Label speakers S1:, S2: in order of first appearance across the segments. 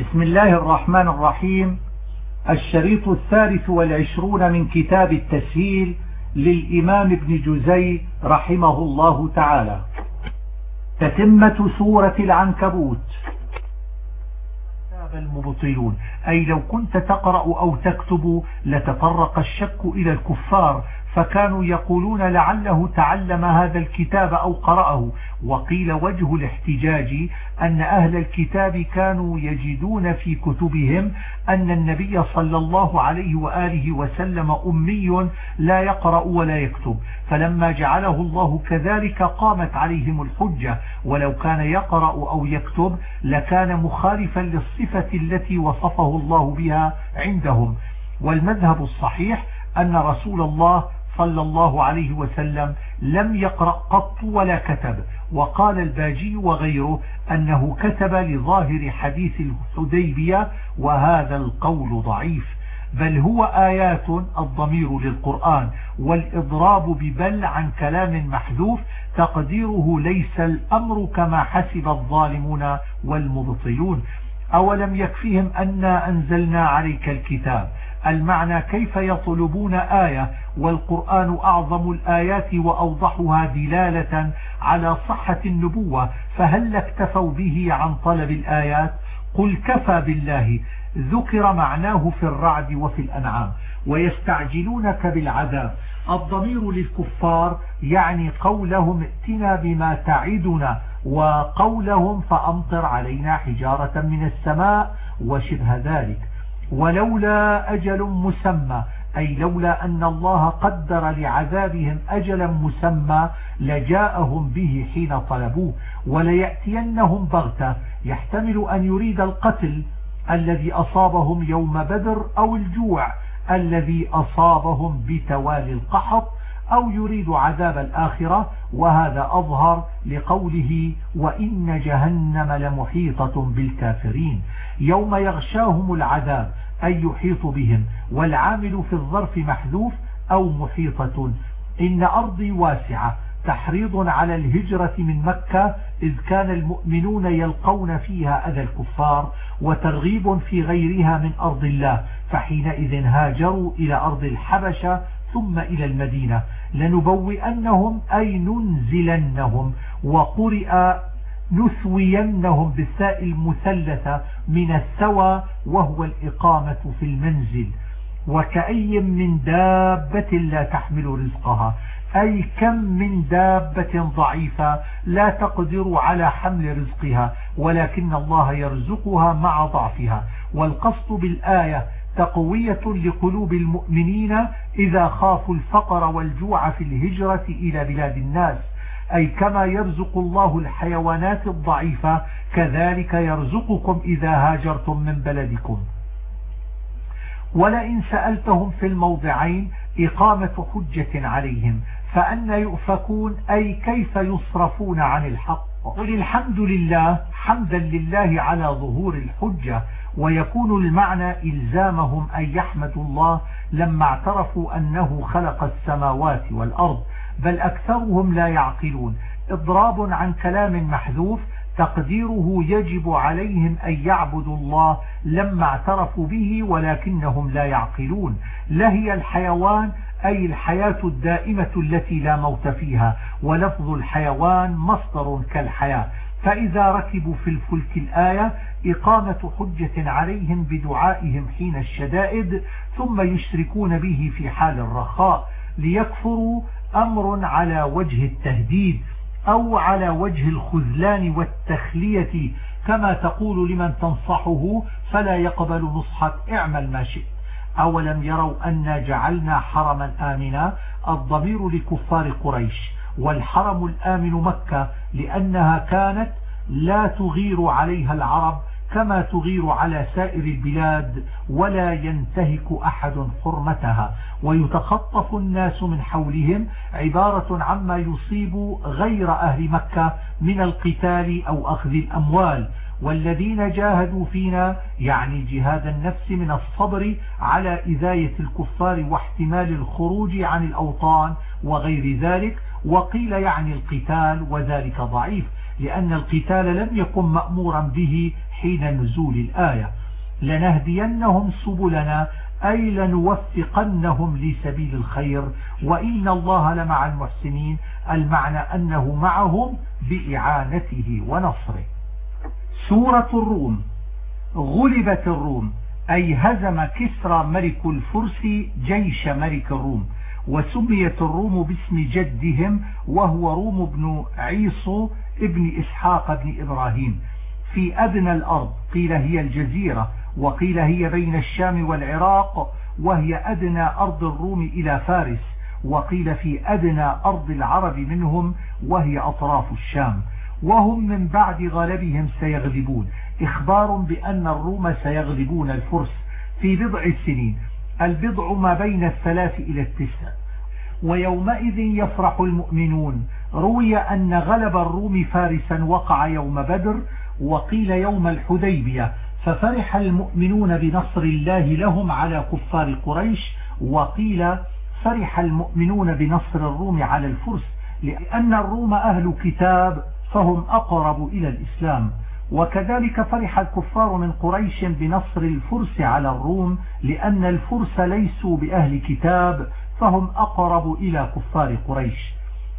S1: بسم الله الرحمن الرحيم. الشريط الثالث والعشرون من كتاب التسهيل للإمام ابن جزي رحمه الله تعالى. تتمة سورة العنكبوت. المبطلون أي لو كنت تقرأ أو تكتب لتطرق الشك إلى الكفار فكانوا يقولون لعله تعلم هذا الكتاب أو قرأه. وقيل وجه الاحتجاج أن أهل الكتاب كانوا يجدون في كتبهم أن النبي صلى الله عليه وآله وسلم أمي لا يقرأ ولا يكتب. فلما جعله الله كذلك قامت عليهم الحجة. ولو كان يقرأ أو يكتب لكان مخالفا للصفة التي وصفه الله بها عندهم. والمذهب الصحيح أن رسول الله صلى الله عليه وسلم لم يقرأ قط ولا كتب. وقال الباجي وغيره أنه كتب لظاهر حديث الحديبية وهذا القول ضعيف. بل هو آيات الضمير للقرآن والإضراب ببل عن كلام محذوف. تقديره ليس الأمر كما حسب الظالمون والمبطلون. أولم يكفيهم أنا أنزلنا عليك الكتاب؟ المعنى كيف يطلبون آية والقرآن أعظم الآيات وأوضحها دلالة على صحة النبوة. فهل اكتفوا به عن طلب الآيات؟ قل كفى بالله ذكر معناه في الرعد وفي الأنعام. ويستعجلونك بالعذاب. الضمير للكفار يعني قولهم ائتنا بما تعدنا وقولهم فأمطر علينا حجارة من السماء وشبه ذلك. ولولا أجل مسمى أي لولا أن الله قدر لعذابهم أجلا مسمى لجاءهم به حين طلبوه وليأتينهم بغتة. يحتمل أن يريد القتل الذي أصابهم يوم بدر أو الجوع الذي أصابهم بتوالي القحط أو يريد عذاب الآخرة. وهذا أظهر لقوله وإن جهنم لمحيطة بالكافرين. يوم يغشاهم العذاب أي يحيط بهم والعامل في الظرف محذوف أو محيطة. إن أرضي واسعة. تحريض على الهجرة من مكة إذ كان المؤمنون يلقون فيها أذى الكفار وترغيب في غيرها من أرض الله. فحينئذ هاجروا إلى أرض الحبشة ثم إلى المدينة. لنبوئنهم أي ننزلنهم. وقرئ نثوينهم بالساء المثلثة من السوى وهو الإقامة في المنزل. وكأي من دابة لا تحمل رزقها. أي كم من دابة ضعيفة لا تقدر على حمل رزقها. ولكن الله يرزقها مع ضعفها. والقصد بالآية تقوية لقلوب المؤمنين إذا خافوا الفقر والجوع في الهجرة إلى بلاد الناس. أي كما يرزق الله الحيوانات الضعيفة كذلك يرزقكم إذا هاجرتم من بلدكم. ولئن سألتهم في الموضعين إقامة حجة عليهم فأن يؤفكون أي كيف يصرفون عن الحق؟ قل الحمد لله حمدا لله على ظهور الحجة ويكون المعنى إلزامهم أن يحمدوا الله لما اعترفوا أنه خلق السماوات والأرض بل أكثرهم لا يعقلون. إضراب عن كلام محذوف تقديره يجب عليهم أن يعبدوا الله لما اعترفوا به ولكنهم لا يعقلون. لهي الحيوان أي الحياة الدائمة التي لا موت فيها ولفظ الحيوان مصدر كالحياة. فإذا ركبوا في الفلك الآية إقامة حجة عليهم بدعائهم حين الشدائد ثم يشركون به في حال الرخاء ليكفروا أمر على وجه التهديد أو على وجه الخذلان والتخلية كما تقول لمن تنصحه فلا يقبل نصحك اعمل ما شئت. أولم يروا أن جعلنا حرما آمنا الضمير لكفار قريش والحرم الآمن مكة لأنها كانت لا تغير عليها العرب كما تغير على سائر البلاد ولا ينتهك أحد حرمتها. ويتخطف الناس من حولهم عبارة عما يصيب غير أهل مكة من القتال أو أخذ الأموال. والذين جاهدوا فينا يعني جهاد النفس من الصبر على إذاية الكفار واحتمال الخروج عن الأوطان وغير ذلك وقيل يعني القتال وذلك ضعيف لأن القتال لم يكن مأمورا به حين نزول الآية لنهدينهم سبلنا أي لنوفقنهم لسبيل الخير وإن الله لمع المحسنين المعنى أنه معهم بإعانته ونصره. سورة الروم غلبت الروم أي هزم كسرى ملك الفرس جيش ملك الروم وسميت الروم باسم جدهم وهو روم بن عيصو ابن إسحاق بن إبراهيم. في أدنى الأرض قيل هي الجزيرة وقيل هي بين الشام والعراق وهي أدنى أرض الروم إلى فارس وقيل في أدنى أرض العرب منهم وهي أطراف الشام. وهم من بعد غلبهم سيغلبون. إخبار بأن الروم سيغلبون الفرس في بضع سنين البضع ما بين الثلاث إلى التسع. ويومئذ يفرح المؤمنون. روي أن غلب الروم فارسا وقع يوم بدر وقيل يوم الحديبية ففرح المؤمنون بنصر الله لهم على كفار قريش وقيل فرح المؤمنون بنصر الروم على الفرس لأن الروم أهل كتاب فهم أقرب إلى الإسلام. وكذلك فرح الكفار من قريش بنصر الفرس على الروم لأن الفرس ليسوا بأهل كتاب فهم أقرب إلى كفار قريش.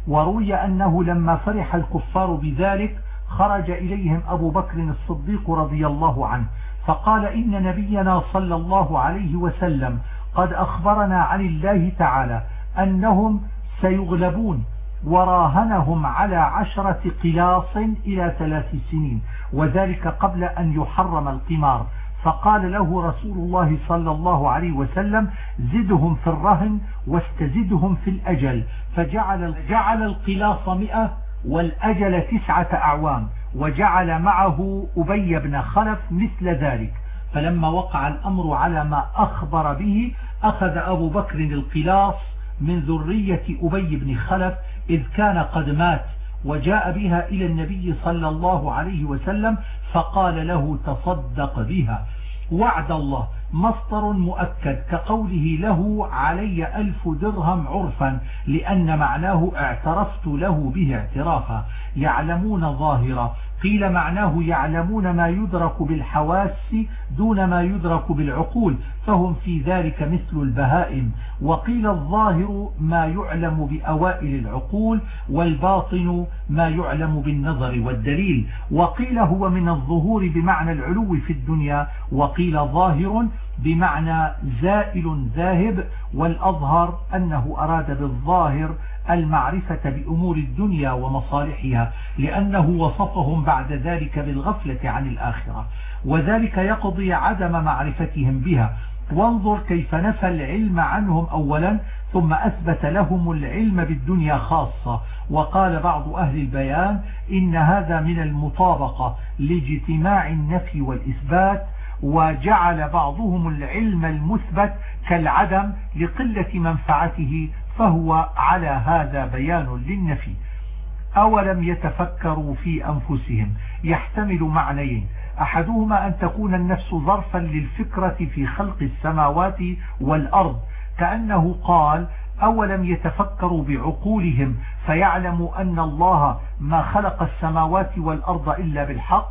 S1: وروي أنه لما فرح الكفار بذلك خرج إليهم أبو بكر الصديق رضي الله عنه فقال إن نبينا صلى الله عليه وسلم قد أخبرنا عن الله تعالى أنهم سيغلبون وراهنهم على عشرة قلاص إلى ثلاث سنين وذلك قبل أن يحرم القمار. فقال له رسول الله صلى الله عليه وسلم زدهم في الرهن واستزدهم في الأجل فجعل جعل القلاص مئة والأجل تسعة أعوام وجعل معه أبي بن خلف مثل ذلك. فلما وقع الأمر على ما أخبر به أخذ أبو بكر القلاص من ذرية أبي بن خلف إذ كان قد مات وجاء بها إلى النبي صلى الله عليه وسلم فقال له تصدق بها. وعد الله. مصدر مؤكد كقوله له علي ألف درهم عرفا لأن معناه اعترفت له به اعترافا. يعلمون ظاهرا قيل معناه يعلمون ما يدرك بالحواس دون ما يدرك بالعقول فهم في ذلك مثل البهائم. وقيل الظاهر ما يعلم بأوائل العقول والباطن ما يعلم بالنظر والدليل. وقيل هو من الظهور بمعنى العلو في الدنيا وقيل ظاهر بمعنى زائل ذاهب والأظهر أنه أراد بالظاهر المعرفة بأمور الدنيا ومصالحها لأنه وصفهم بعد ذلك بالغفلة عن الآخرة. وذلك يقضي عدم معرفتهم بها. وانظر كيف نفى العلم عنهم أولا ثم أثبت لهم العلم بالدنيا خاصة. وقال بعض أهل البيان إن هذا من المطابقة لاجتماع النفي والإثبات وجعل بعضهم العلم المثبت كالعدم لقلة منفعته فهو على هذا بيان للنفي. أولم يتفكروا في أنفسهم؟ يحتمل معنيين. أحدهما أن تكون النفس ظرفا للفكرة في خلق السماوات والأرض كأنه قال أولم يتفكروا بعقولهم فيعلموا أن الله ما خلق السماوات والأرض إلا بالحق؟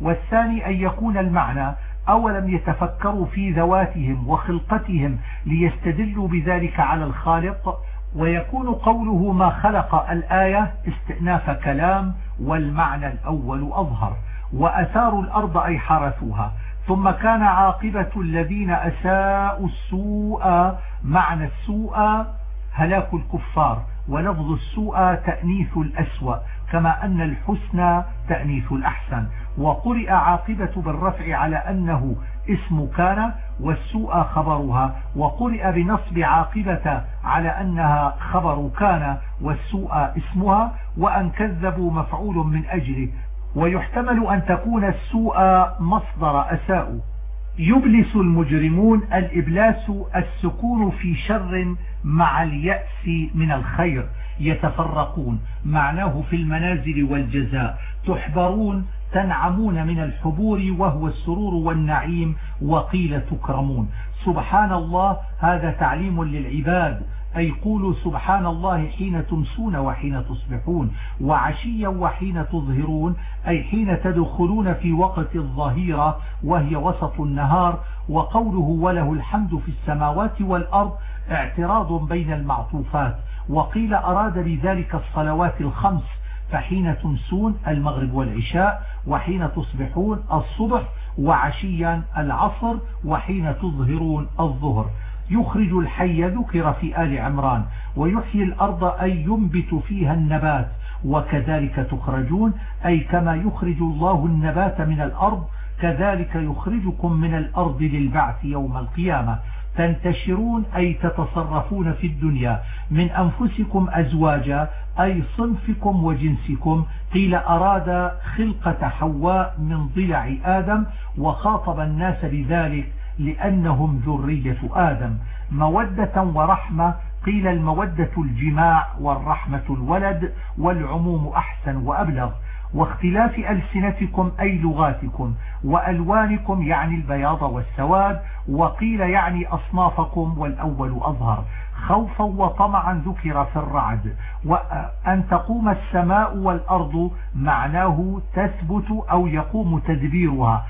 S1: والثاني أن يكون المعنى أولم يتفكروا في ذواتهم وخلقتهم ليستدلوا بذلك على الخالق؟ ويكون قوله ما خلق الآية استئناف كلام والمعنى الأول أظهر. وأثاروا الأرض أي حرثوها. ثم كان عاقبة الذين أساءوا السوء معنى السوء هلاك الكفار ولفظ السوء تأنيث الأسوأ كما أن الحسن تأنيث الأحسن. وقرئ عاقبة بالرفع على أنه اسم كان والسوء خبرها. وقرئ بنصب عاقبة على أنها خبر كان والسوء اسمها. وأن كذبوا مفعول من أجله. ويحتمل أن تكون السوء مصدر أساء. يبلس المجرمون الإبلاس السكون في شر مع اليأس من الخير. يتفرقون معناه في المنازل والجزاء. تحبرون تنعمون من الحبور وهو السرور والنعيم وقيل تكرمون. سبحان الله هذا تعليم للعباد. أي قولوا سبحان الله حين تمسون وحين تصبحون وعشيا وحين تظهرون أي حين تدخلون في وقت الظهيرة وهي وسط النهار وقوله وله الحمد في السماوات والأرض اعتراض بين المعطوفات وقيل أراد بذلك الصلوات الخمس فحين تمسون المغرب والعشاء وحين تصبحون الصبح وعشيا العصر وحين تظهرون الظهر. يخرج الحي ذكر في آل عمران ويحيي الأرض أي ينبت فيها النبات وكذلك تخرجون أي كما يخرج الله النبات من الأرض كذلك يخرجكم من الأرض للبعث يوم القيامة تنتشرون أي تتصرفون في الدنيا من أنفسكم أزواجا أي صنفكم وجنسكم قيل أراد خلقة حواء من ضلع آدم وخاطب الناس بذلك لأنهم ذرية آدم. مودة ورحمة قيل المودة الجماع والرحمة الولد والعموم أحسن وأبلغ. واختلاف ألسنتكم أي لغاتكم وألوانكم يعني البياض والسواد وقيل يعني أصنافكم والأول أظهر. خوفا وطمعا ذكر في الرعد. وأن تقوم السماء والأرض معناه تثبت أو يقوم تدبيرها.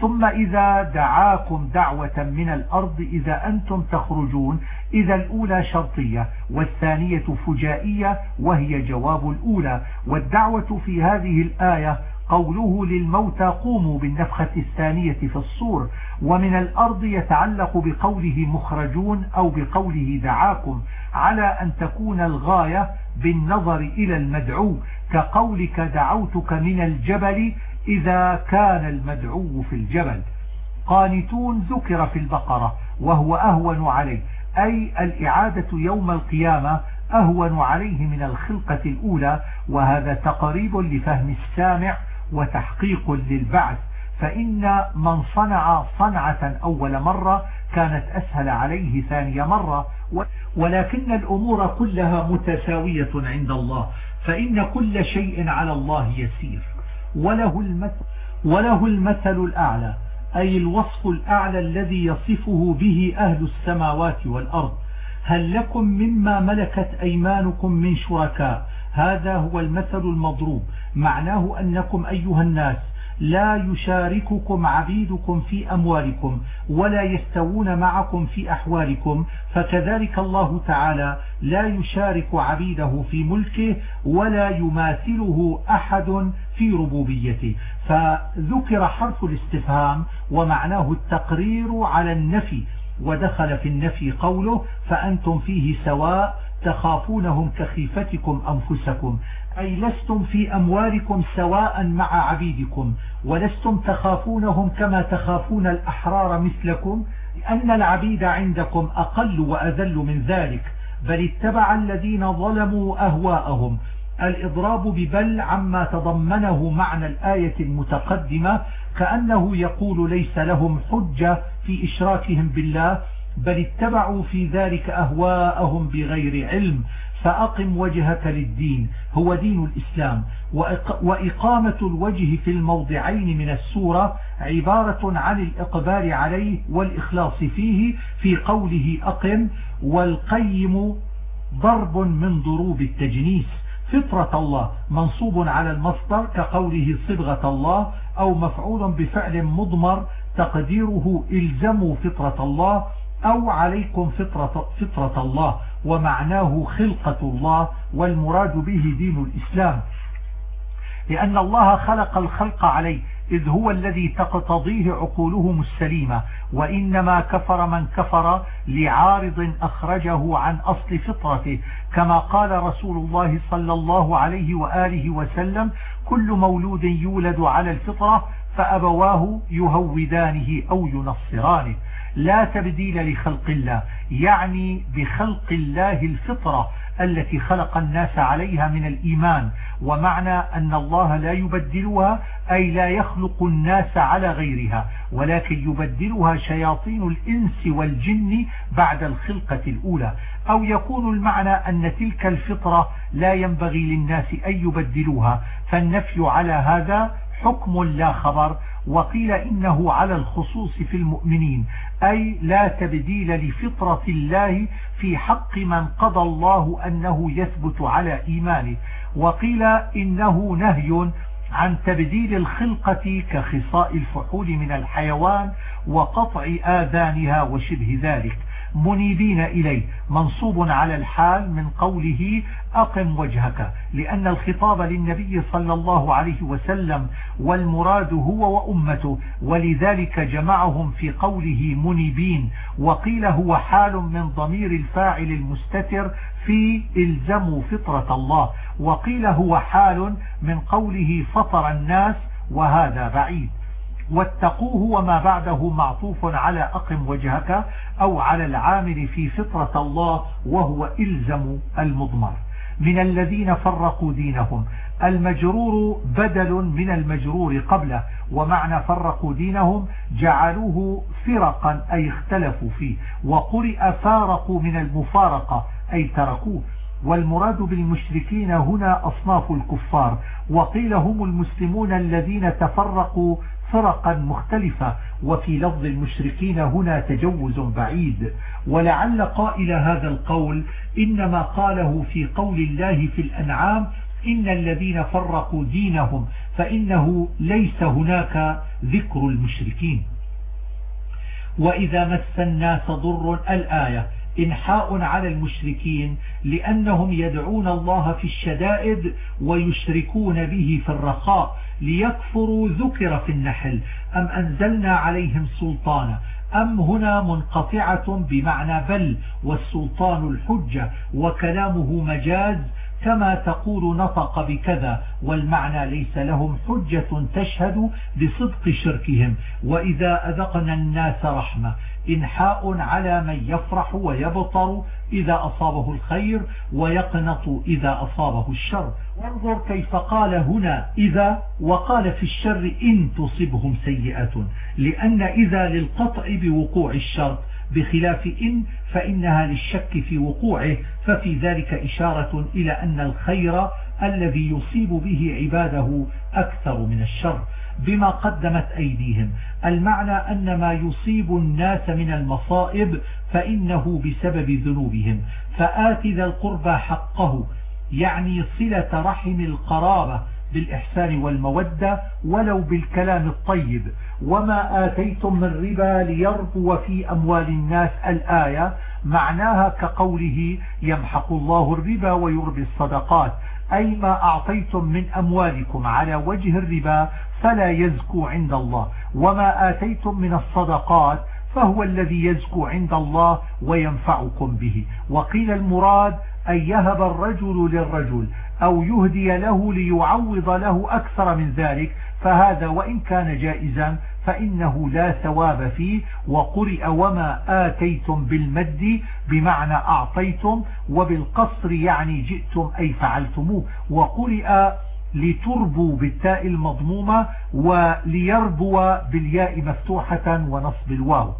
S1: ثم إذا دعاكم دعوة من الأرض إذا أنتم تخرجون. إذا الأولى شرطية والثانية فجائية وهي جواب الأولى. والدعوة في هذه الآية قوله للموتى قوموا بالنفخة الثانية في الصور ومن الأرض يتعلق بقوله مخرجون أو بقوله دعاكم على أن تكون الغاية بالنظر إلى المدعو كقولك دعوتك من الجبل إذا كان المدعو في الجبل. قانتون ذكر في البقرة وهو أهون عليه. أي الإعادة يوم القيامة أهون عليه من الخلقة الأولى وهذا تقريب لفهم السامع وتحقيق للبعث. فإن من صنع صنعة أول مرة كانت أسهل عليه ثانية مرة ولكن الأمور كلها متساوية عند الله فإن كل شيء على الله يسير. وله المثل, وله المثل الأعلى أي الوصف الأعلى الذي يصفه به أهل السماوات والأرض. هل لكم مما ملكت أيمانكم من شركاء؟ هذا هو المثل المضروب. معناه أنكم أيها الناس لا يشارككم عبيدكم في أموالكم ولا يستوون معكم في أحوالكم فكذلك الله تعالى لا يشارك عبيده في ملكه ولا يماثله أحد في ربوبيته. فذكر حرف الاستفهام ومعناه التقرير على النفي ودخل في النفي قوله فأنتم فيه سواء تخافونهم كخيفتكم أنفسكم أي لستم في أموالكم سواء مع عبيدكم ولستم تخافونهم كما تخافون الأحرار مثلكم لأن العبيد عندكم أقل وأذل من ذلك بل اتبع الذين ظلموا أهواءهم. الإضراب ببل عما تضمنه معنى الآية المتقدمة كأنه يقول ليس لهم حجة في إشراكهم بالله بل اتبعوا في ذلك أهواءهم بغير علم. فأقم وجهك للدين هو دين الإسلام. وإقامة الوجه في الموضعين من السورة عبارة عن الإقبال عليه والإخلاص فيه في قوله أقم والقيم ضرب من ضروب التجنيس. فطرة الله منصوب على المصدر كقوله صبغة الله أو مفعول بفعل مضمر تقديره إلزموا فطرة الله أو عليكم فطرة, فطرة الله. ومعناه خلقة الله والمراد به دين الإسلام. لأن الله خلق الخلق عليه إذ هو الذي تقتضيه عقولهم السليمة. وإنما كفر من كفر لعارض أخرجه عن أصل فطرته. كما قال رسول الله صلى الله عليه وآله وسلم كل مولود يولد على الفطرة فأبواه يهودانه أو ينصرانه. لا تبديل لخلق الله يعني بخلق الله الفطرة التي خلق الناس عليها من الإيمان ومعنى أن الله لا يبدلها أي لا يخلق الناس على غيرها ولكن يبدلها شياطين الإنس والجن بعد الخلقة الأولى. أو يكون المعنى أن تلك الفطرة لا ينبغي للناس أن يبدلوها فالنفي على هذا حكم لا خبر وقيل إنه على الخصوص في المؤمنين أي لا تبديل لفطرة الله في حق من قضى الله أنه يثبت على إيمانه. وقيل إنه نهي عن تبديل الخلقة كخصاء الفحول من الحيوان وقطع آذانها وشبه ذلك. منيبين إليه. منصوب على الحال من قوله أقم وجهك لأن الخطاب للنبي صلى الله عليه وسلم والمراد هو وأمته ولذلك جمعهم في قوله منيبين. وقيل هو حال من ضمير الفاعل المستتر في إلزموا فطرة الله. وقيل هو حال من قوله فطر الناس وهذا بعيد. واتقوه وما بعده معطوف على أقم وجهك أو على العامل في فطرة الله وهو إلزم المضمر. من الذين فرقوا دينهم المجرور بدل من المجرور قبله ومعنى فرقوا دينهم جعلوه فرقا أي اختلفوا فيه وقرئ فارقوا من المفارقة أي تركوه. والمراد بالمشركين هنا أصناف الكفار وقيل هم المسلمون الذين تفرقوا فرقا مختلفة وفي لفظ المشركين هنا تجوز بعيد. ولعل قائل هذا القول إنما قاله في قول الله في الأنعام إن الذين فرقوا دينهم فإنه ليس هناك ذكر المشركين. وإذا مس الناس ضر الآية إنحاء على المشركين لأنهم يدعون الله في الشدائد ويشركون به في الرخاء. ليكفروا ذكر في النحل أم أنزلنا عليهم سلطانا؟ أم هنا منقطعة بمعنى بل والسلطان الحجة وكلامه مجاز كما تقول نطق بكذا والمعنى ليس لهم حجة تشهد بصدق شركهم. وإذا أذقنا الناس رحمة إنحاء على من يفرح ويبطر إذا أصابه الخير ويقنط إذا أصابه الشر. وانظر كيف قال هنا إذا وقال في الشر إن تصبهم سيئة لأن إذا للقطع بوقوع الشر بخلاف إن فإنها للشك في وقوعه ففي ذلك إشارة إلى أن الخير الذي يصيب به عباده أكثر من الشر. بما قدمت أيديهم. المعنى أن ما يصيب الناس من المصائب فإنه بسبب ذنوبهم. فآت ذا القربى حقه يعني صلة رحم القرابة بالإحسان والمودة ولو بالكلام الطيب. وما آتيتم من ربا ليربو في أموال الناس الآية معناها كقوله يمحق الله الربا ويربي الصدقات أي ما أعطيتم من أموالكم على وجه الربا فلا يزكو عند الله. وما آتيتم من الصدقات فهو الذي يزكو عند الله وينفعكم به. وقيل المراد أن يهب الرجل للرجل أو يهدي له ليعوض له أكثر من ذلك. فهذا وإن كان جائزا فإنه لا ثواب فيه. وقرئ وما آتيتم بالمد بمعنى أعطيتم وبالقصر يعني جئتم أي فعلتموه. وقرئ لتربوا بالتاء المضمومة وليربوا بالياء مفتوحة ونصب الواو.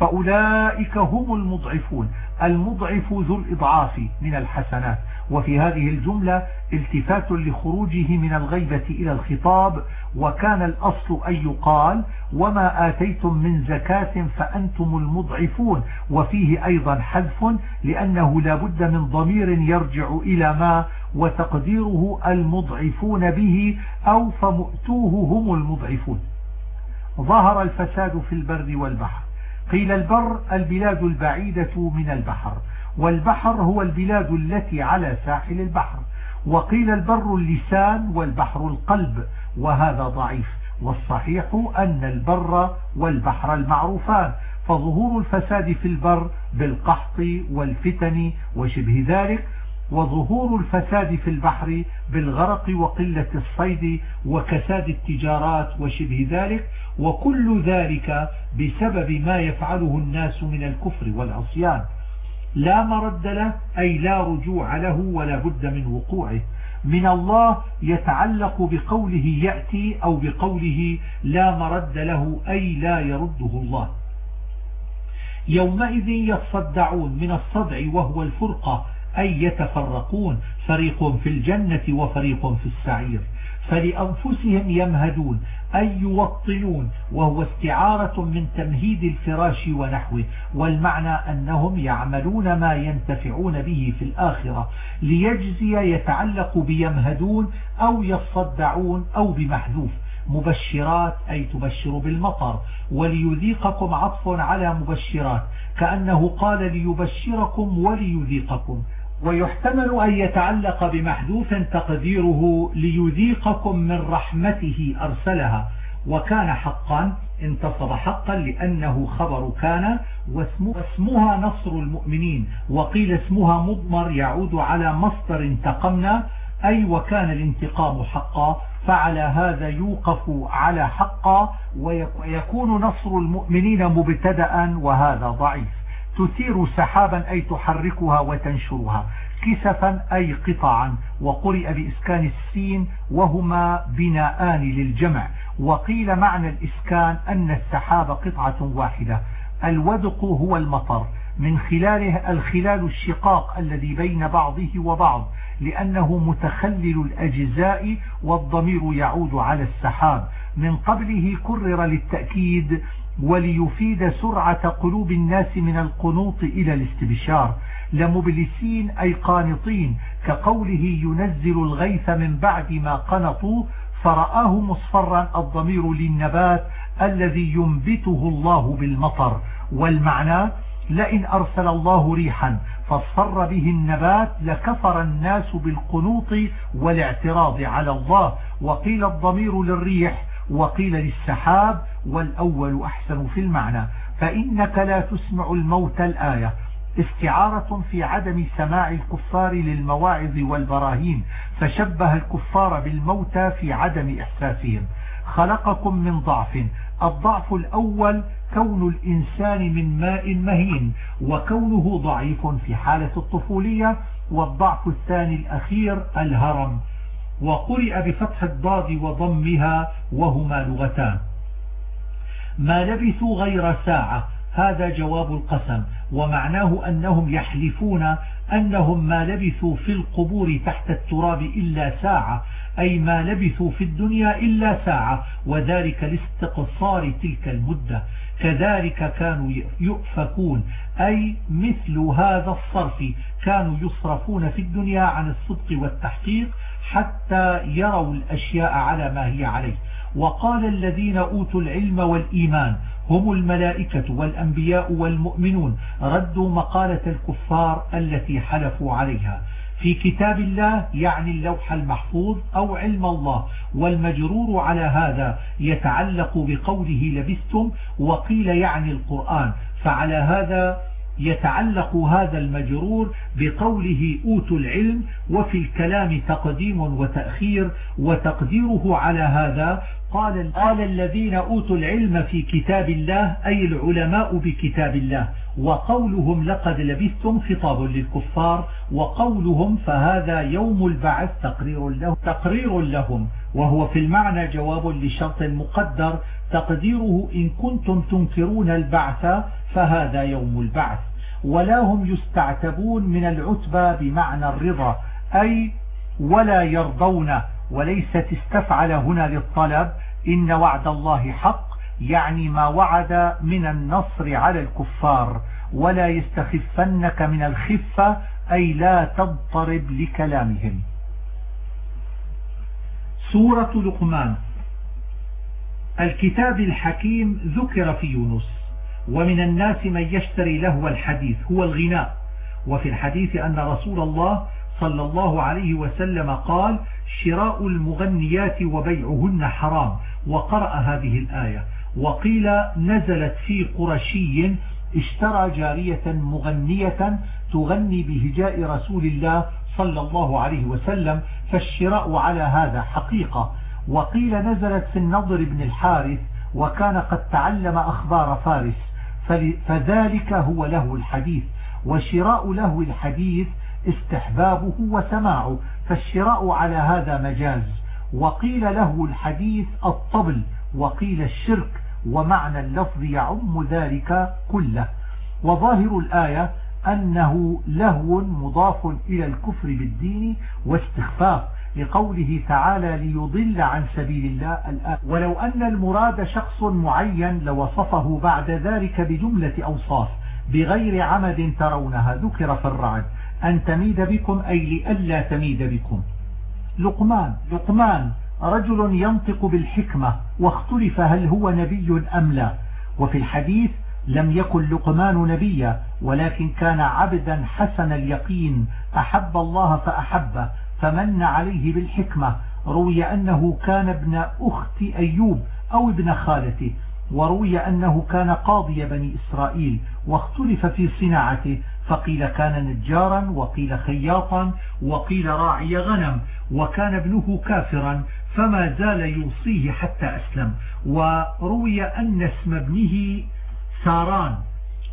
S1: فأولئك هم المضعفون. المضعف ذو الإضعاف من الحسنات. وفي هذه الجملة التفات لخروجه من الغيبة إلى الخطاب. وكان الأصل أن يقال وما آتيتم من زكاة فأنتم المضعفون. وفيه أيضا حذف لأنه لا بد من ضمير يرجع إلى ما وتقديره المضعفون به أو فمؤتوه هم المضعفون. ظهر الفساد في البر والبحر. قيل البر البلاد البعيدة من البحر والبحر هو البلاد التي على ساحل البحر. وقيل البر اللسان والبحر القلب وهذا ضعيف. والصحيح أن البر والبحر المعروفان. فظهور الفساد في البر بالقحط والفتن وشبه ذلك وظهور الفساد في البحر بالغرق وقلة الصيد وكساد التجارات وشبه ذلك وكل ذلك بسبب ما يفعله الناس من الكفر والعصيان. لا مرد له أي لا رجوع له ولا بد من وقوعه. من الله يتعلق بقوله يأتي أو بقوله لا مرد له أي لا يرده الله. يومئذ يصدعون من الصدع وهو الفرقة أي يتفرقون فريق في الجنة وفريق في السعير. فلأنفسهم يمهدون أي يوطنون وهو استعارة من تمهيد الفراش ونحوه. والمعنى أنهم يعملون ما ينتفعون به في الآخرة ليجزي يتعلق بيمهدون أو يصدعون أو بمحذوف. مبشرات أي تبشر بالمطر. وليذيقكم عطف على مبشرات كأنه قال ليبشركم وليذيقكم. ويحتمل أن يتعلق بمحذوف تقديره ليذيقكم من رحمته أرسلها. وكان حقا انتصب حقا لأنه خبر كان واسمها نصر المؤمنين. وقيل اسمها مضمر يعود على مصدر انتقمنا. أي وكان الانتقام حقا فعلى هذا يوقف على حقا ويكون نصر المؤمنين مبتدا وهذا ضعيف. تثير سحابا أي تحركها وتنشرها كسفا أي قطعا وقرئ بإسكان السين وهما بناءان للجمع. وقيل معنى الإسكان أن السحاب قطعة واحدة. الودق هو المطر. من خلاله الخلال الشقاق الذي بين بعضه وبعض لأنه متخلل الأجزاء والضمير يعود على السحاب. من قبله كرر للتأكيد وليفيد سرعة قلوب الناس من القنوط إلى الاستبشار. لمبلسين أي قانطين كقوله ينزل الغيث من بعد ما قنطوا فرآه مصفرا الضمير للنبات الذي ينبته الله بالمطر. والمعنى لئن أرسل الله ريحا فاصفر به النبات لكفر الناس بالقنوط والاعتراض على الله. وقيل الضمير للريح وقيل للسحاب والأول أحسن في المعنى فإنك لا تسمع الموت الآية استعارة في عدم سماع الكفار للمواعظ والبراهين فشبه الكفار بالموتى في عدم إحساسهم. خلقكم من ضعف الضعف الأول كون الإنسان من ماء مهين وكونه ضعيف في حالة الطفولية والضعف الثاني الأخير الهرم. وقرئ بفتح الضاد وضمها وهما لغتان. ما لبثوا غير ساعة هذا جواب القسم. ومعناه أنهم يحلفون أنهم ما لبثوا في القبور تحت التراب إلا ساعة أي ما لبثوا في الدنيا إلا ساعة وذلك لاستقصار تلك المدة. كذلك كانوا يؤفكون أي مثل هذا الصرف كانوا يصرفون في الدنيا عن الصدق والتحقيق حتى يروا الأشياء على ما هي عليه. وقال الذين أوتوا العلم والإيمان هم الملائكة والأنبياء والمؤمنون ردوا مقالة الكفار التي حلفوا عليها. في كتاب الله يعني اللوح المحفوظ أو علم الله والمجرور على هذا يتعلق بقوله لبستم وقيل يعني القرآن. فعلى هذا يتعلق هذا المجرور بقوله أوتوا العلم وفي الكلام تقديم وتأخير وتقديره على هذا قال, قال الذين أوتوا العلم في كتاب الله أي العلماء بكتاب الله وقولهم لقد لبثتم خطاب للكفار وقولهم فهذا يوم البعث تقرير, له تقرير لهم وهو في المعنى جواب لشرط مقدر تقديره إن كنتم تنكرون البعث فهذا يوم البعث. ولا هم يستعتبون من العتبى بمعنى الرضا أي ولا يرضون وليست استفعل هنا للطلب إن وعد الله حق يعني ما وعد من النصر على الكفار. ولا يستخفنك من الخفة أي لا تضطرب لكلامهم. سورة لقمان. الكتاب الحكيم ذكر في يونس. ومن الناس من يشتري لهو الحديث هو الغناء. وفي الحديث أن رسول الله صلى الله عليه وسلم قال شراء المغنيات وبيعهن حرام. وقرأ هذه الآية. وقيل نزلت في قرشي اشترى جارية مغنية تغني بهجاء رسول الله صلى الله عليه وسلم فالشراء على هذا حقيقة. وقيل نزلت في النضر بن الحارث وكان قد تعلم أخبار فارس. فذلك هو له الحديث وشراء له الحديث استحبابه وسماعه فالشراء على هذا مجاز. وقيل له الحديث الطبل وقيل الشرك ومعنى اللفظ يعم ذلك كله. وظاهر الآية أنه لهو مضاف إلى الكفر بالدين واستخفاف. لقوله تعالى ليضل عن سبيل الله. الآن ولو أن المراد شخص معين لوصفه بعد ذلك بجملة أوصاف بغير عمد ترونها. ذكر في الرعد أن تميد بكم أي لئلا تميد بكم. لقمان لقمان رجل ينطق بالحكمة واختلف هل هو نبي أم لا. وفي الحديث لم يكن لقمان نبيا ولكن كان عبدا حسن اليقين أحب الله فأحبه. فمن عليه بالحكمة روي أنه كان ابن أخت أيوب أو ابن خالته وروي أنه كان قاضي بني إسرائيل واختلف في صناعته فقيل كان نجارا وقيل خياطا وقيل راعي غنم وكان ابنه كافرا فما زال يوصيه حتى أسلم. وروي أن اسم ابنه ساران.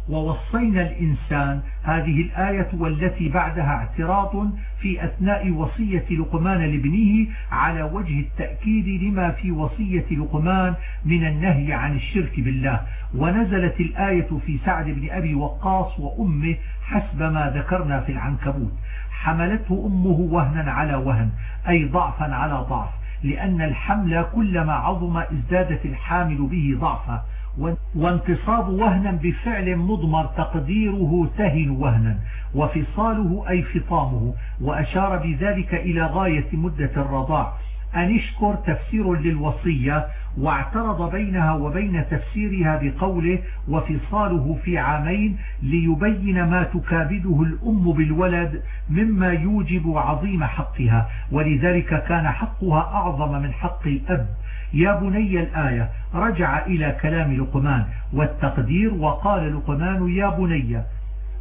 S1: ووصينا الإنسان هذه الآية والتي بعدها اعتراض في أثناء وصية لقمان لابنه على وجه التأكيد لما في وصية لقمان من النهي عن الشرك بالله. ونزلت الآية في سعد بن أبي وقاص وأمه حسب ما ذكرنا في العنكبوت. حملته أمه وهنا على وهن أي ضعفا على ضعف لأن الحمل كلما عظم ازدادت الحامل به ضعفا. وانتصاب وهنا بفعل مضمر تقديره تهن وهنا وفصاله أي فطامه وأشار بذلك إلى غاية مدة الرضاع. أن اشكر تفسير للوصية واعترض بينها وبين تفسيرها بقوله وفصاله في عامين ليبين ما تكابده الأم بالولد مما يوجب عظيم حقها ولذلك كان حقها أعظم من حق الأب. يا بني الآية رجع إلى كلام لقمان والتقدير وقال لقمان يا بني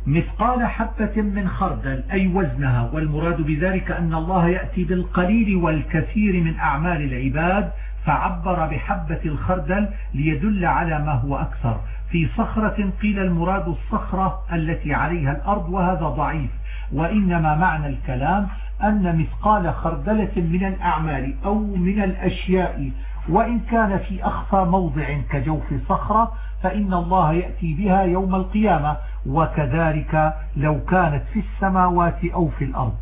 S1: مثقال حبة من خردل أي وزنها والمراد بذلك أن الله يأتي بالقليل والكثير من أعمال العباد فعبر بحبة الخردل ليدل على ما هو أكثر. في صخرة قيل المراد الصخرة التي عليها الأرض وهذا ضعيف. وإنما معنى الكلام أن مثقال خردلة من الأعمال أو من الأشياء وإن كان في أخفى موضع كجوف صخرة فإن الله يأتي بها يوم القيامة وكذلك لو كانت في السماوات أو في الأرض.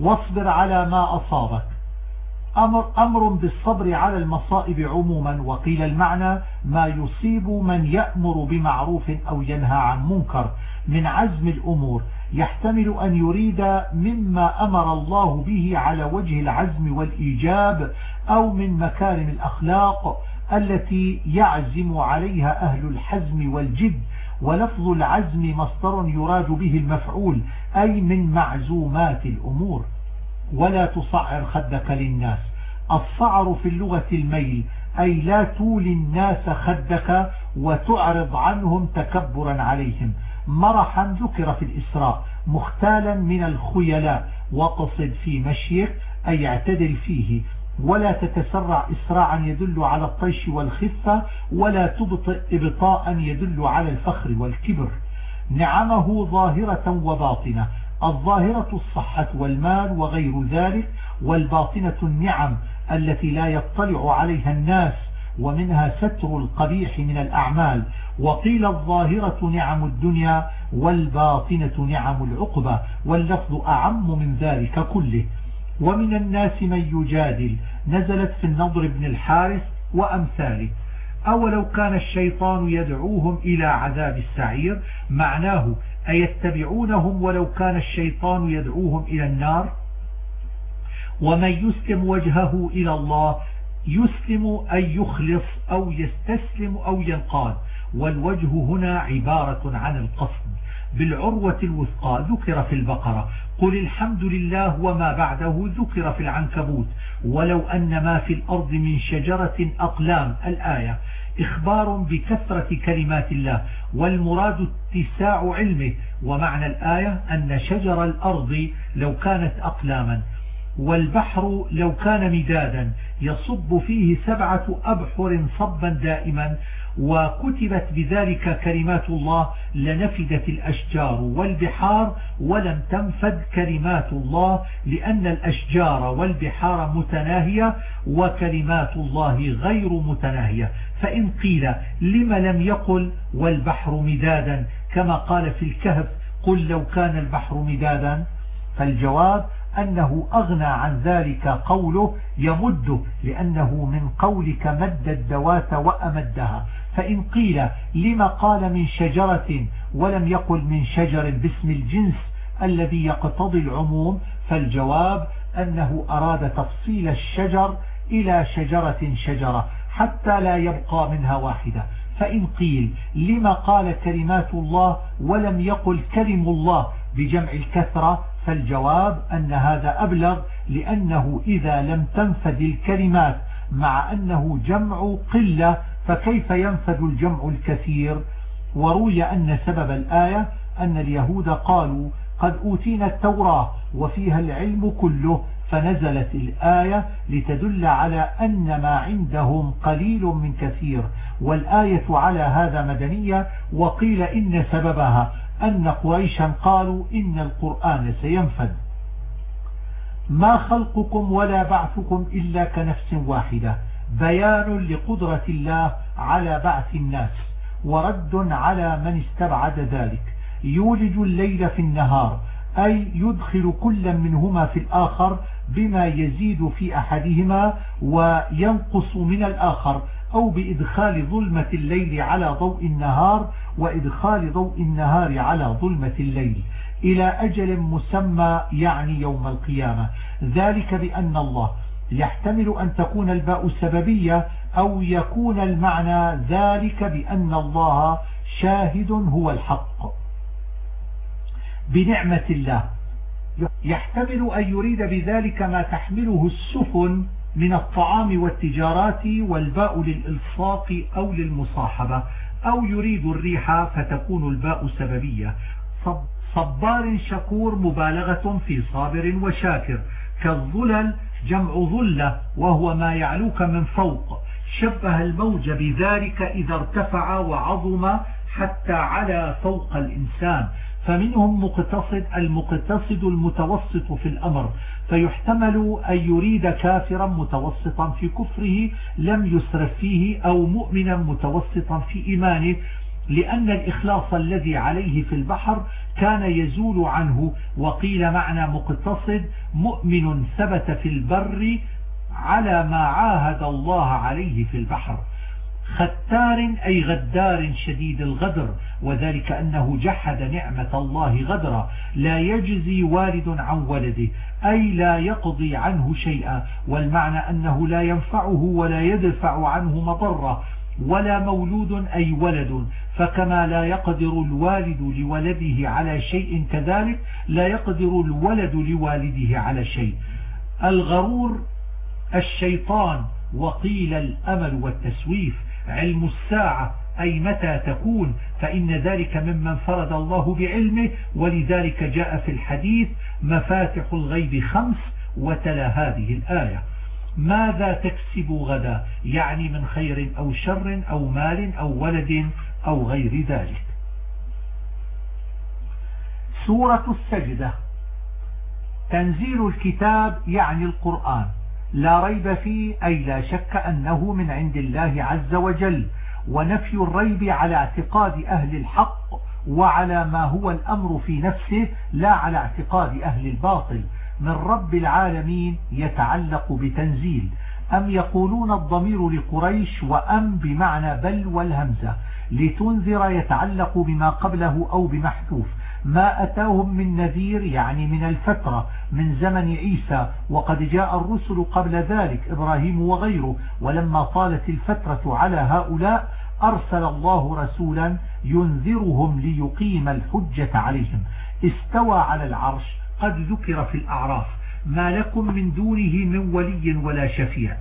S1: واصبر على ما أصابك. أمر, أمر بالصبر على المصائب عموما وقيل المعنى ما يصيب من يأمر بمعروف أو ينهى عن منكر من عزم الأمور. يحتمل أن يريد مما أمر الله به على وجه العزم والإيجاب أو من مكارم الأخلاق التي يعزم عليها أهل الحزم والجد ولفظ العزم مصدر يراد به المفعول أي من معزومات الأمور. ولا تصعر خدك للناس. الصعر في اللغة الميل أي لا تولي الناس خدك وتعرض عنهم تكبرا عليهم. مرحا ذكر في الإسراء مختالا من الخيلاء وقصد في مشيك أي اعتدل فيه. ولا تتسرع إسراعا يدل على الطيش والخفة ولا تبطئ إبطاء يدل على الفخر والكبر. نعمه ظاهرة وباطنة الظاهرة الصحة والمال وغير ذلك والباطنة النعم التي لا يطلع عليها الناس ومنها ستر القبيح من الأعمال. وقيل الظاهرة نعم الدنيا والباطنة نعم العقبة واللفظ أعم من ذلك كله. ومن الناس من يجادل. نزلت في النضر بن الحارث وأمثاله. أولو كان الشيطان يدعوهم إلى عذاب السعير معناه أيتبعونهم ولو كان الشيطان يدعوهم إلى النار؟ ومن يسلم وجهه إلى الله يسلم أن يخلص أو يستسلم أو ينقاد. والوجه هنا عبارة عن القصد. بالعروة الوثقى ذكر في البقرة. قل الحمد لله وما بعده ذكر في العنكبوت. ولو أن ما في الأرض من شجرة أقلام الآية إخبار بكثرة كلمات الله والمراد اتساع علمه. ومعنى الآية أن شجر الأرض لو كانت أقلاما والبحر لو كان مدادا يصب فيه سبعة أبحر صبا دائما وكتبت بذلك كلمات الله لنفدت الأشجار والبحار ولم تنفد كلمات الله لأن الأشجار والبحار متناهية وكلمات الله غير متناهية. فإن قيل لم لم يقل والبحر مدادا كما قال في الكهف قل لو كان البحر مدادا. فالجواب أنه أغنى عن ذلك قوله يمده لأنه من قولك مد الدوات وأمدها. فإن قيل لما قال من شجرة ولم يقل من شجر باسم الجنس الذي يقتضي العموم فالجواب أنه أراد تفصيل الشجر إلى شجرة شجرة حتى لا يبقى منها واحدة. فإن قيل لما قال كلمات الله ولم يقل كلم الله بجمع الكثرة فالجواب أن هذا أبلغ لأنه إذا لم تنفذ الكلمات مع أنه جمع قلة فكيف ينفذ الجمع الكثير؟ وروي أن سبب الآية أن اليهود قالوا قد أوتينا التوراة وفيها العلم كله فنزلت الآية لتدل على أن ما عندهم قليل من كثير. والآية على هذا مدنية وقيل إن سببها أن قريشا قالوا إن القرآن سينفذ. ما خلقكم ولا بعثكم إلا كنفس واحدة. بيان لقدرة الله على بعث الناس ورد على من استبعد ذلك. يولج الليل في النهار أي يدخل كل منهما في الآخر بما يزيد في أحدهما وينقص من الآخر أو بإدخال ظلمة الليل على ضوء النهار وإدخال ضوء النهار على ظلمة الليل. إلى أجل مسمى يعني يوم القيامة. ذلك بأن الله يحتمل أن تكون الباء سببية أو يكون المعنى ذلك بأن الله شاهد هو الحق. بنعمة الله. يحتمل أن يريد بذلك ما تحمله السفن من الطعام والتجارات والباء للإلصاق أو للمصاحبة. أو يريد الريح فتكون الباء سببية. صبار شكور مبالغة في صابر وشاكر. كالظلل جمع ظلة وهو ما يعلوك من فوق. شبه الموج بذلك إذا ارتفع وعظم حتى على فوق الإنسان. فمنهم مقتصد المقتصد المتوسط في الأمر. فيحتمل أن يريد كافرا متوسطا في كفره لم يسرف فيه أو مؤمنا متوسطا في إيمانه لأن الإخلاص الذي عليه في البحر كان يزول عنه وقيل معنى مقتصد مؤمن ثبت في البر على ما عاهد الله عليه في البحر. ختار أي غدار شديد الغدر وذلك أنه جحد نعمة الله غدرا. لا يجزي والد عن ولده أي لا يقضي عنه شيئا والمعنى أنه لا ينفعه ولا يدفع عنه مضرة. ولا مولود أي ولد فكما لا يقدر الوالد لولده على شيء كذلك لا يقدر الولد لوالده على شيء. الغرور الشيطان وقيل الأمل والتسويف علم الساعة أي متى تكون فإن ذلك ممن فرد الله بعلمه ولذلك جاء في الحديث مفاتح الغيب خمس وتلا هذه الآية. ماذا تكسب غدا؟ يعني من خير أو شر أو مال أو ولد أو غير ذلك. سورة السجدة. تنزيل الكتاب يعني القرآن. لا ريب فيه أي لا شك أنه من عند الله عز وجل. ونفي الريب على اعتقاد أهل الحق وعلى ما هو الأمر في نفسه لا على اعتقاد أهل الباطل. من رب العالمين يتعلق بتنزيل. أم يقولون الضمير لقريش وأم بمعنى بل والهمزة. لتنذر يتعلق بما قبله أو بمحذوف. ما أتاهم من نذير يعني من الفترة من زمن عيسى وقد جاء الرسل قبل ذلك إبراهيم وغيره. ولما طالت الفترة على هؤلاء أرسل الله رسولا ينذرهم ليقيم الحجة عليهم. استوى على العرش قد ذكر في الأعراف ما لكم من دونه من ولي ولا شفيع.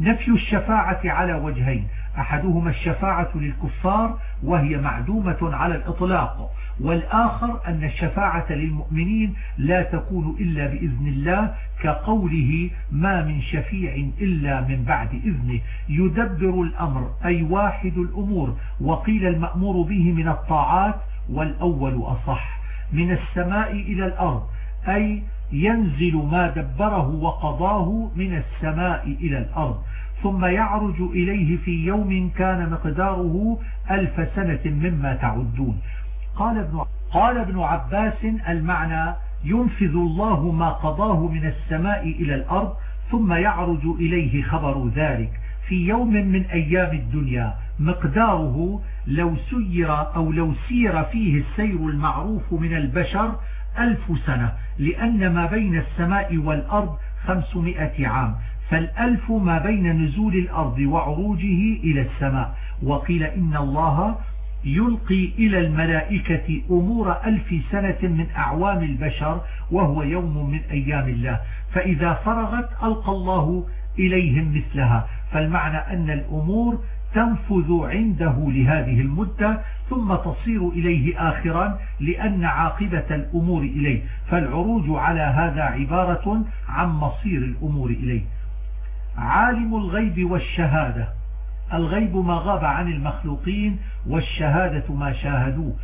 S1: نفي الشفاعة على وجهين أحدهما الشفاعة للكفار وهي معدومة على الإطلاق والآخر أن الشفاعة للمؤمنين لا تكون إلا بإذن الله كقوله ما من شفيع إلا من بعد إذنه. يدبر الأمر أي واحد الأمور وقيل المأمور به من الطاعات والأول أصح. من السماء إلى الأرض أي ينزل ما دبره وقضاه من السماء إلى الأرض ثم يعرج إليه في يوم كان مقداره ألف سنة مما تعدون. قال ابن, قال ابن عباس المعنى ينفذ الله ما قضاه من السماء إلى الأرض ثم يعرج إليه خبر ذلك في يوم من أيام الدنيا. مقداره لو سير أو لو سير فيه السير المعروف من البشر ألف سنة لأن ما بين السماء والأرض خمسمائة عام. فالألف ما بين نزول الأرض وعروجه إلى السماء. وقيل إن الله يلقي إلى الملائكة أمور ألف سنة من أعوام البشر وهو يوم من أيام الله. فإذا فرغت ألقى الله إليهم مثلها. فالمعنى أن الأمور تنفذ عنده لهذه المدة ثم تصير إليه آخرا لأن عاقبة الأمور إليه. فالعروج على هذا عبارة عن مصير الأمور إليه. عالم الغيب والشهادة. الغيب ما غاب عن المخلوقين والشهادة ما شاهدوه.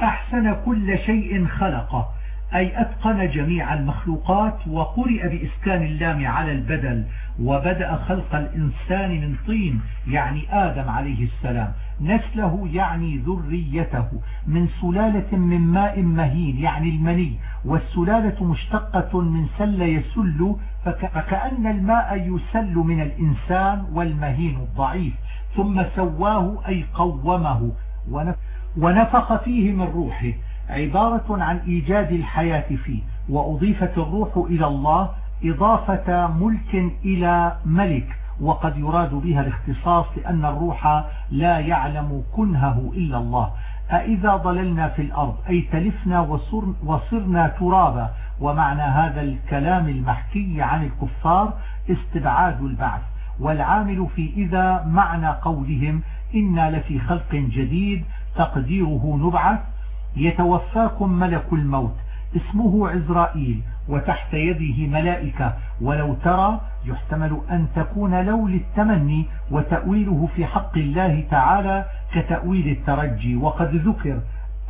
S1: أحسن كل شيء خلقه. أي أتقن جميع المخلوقات وقرئ بإسكان اللام على البدل وبدأ خلق الإنسان من طين يعني آدم عليه السلام. نسله يعني ذريته من سلالة من ماء مهين يعني المني. والسلالة مشتقة من سل يسل فكأن الماء يسل من الإنسان والمهين الضعيف. ثم سواه أي قومه. ونفخ فيه من روحه. عبارة عن إيجاد الحياة فيه وأضيفت الروح إلى الله إضافة ملك إلى ملك وقد يراد بها الاختصاص لأن الروح لا يعلم كنهه إلا الله. أإذا ضللنا في الأرض أي تلفنا وصرنا ترابا ومعنى هذا الكلام المحكي عن الكفار استبعاد البعث. والعامل في إذا معنى قولهم إنا لفي خلق جديد تقديره نبعث يتوفاكم ملك الموت اسمه عزرائيل وتحت يده ملائكة. ولو ترى يحتمل أن تكون لو للتمني وتأويله في حق الله تعالى كتأويل الترجي. وقد ذكر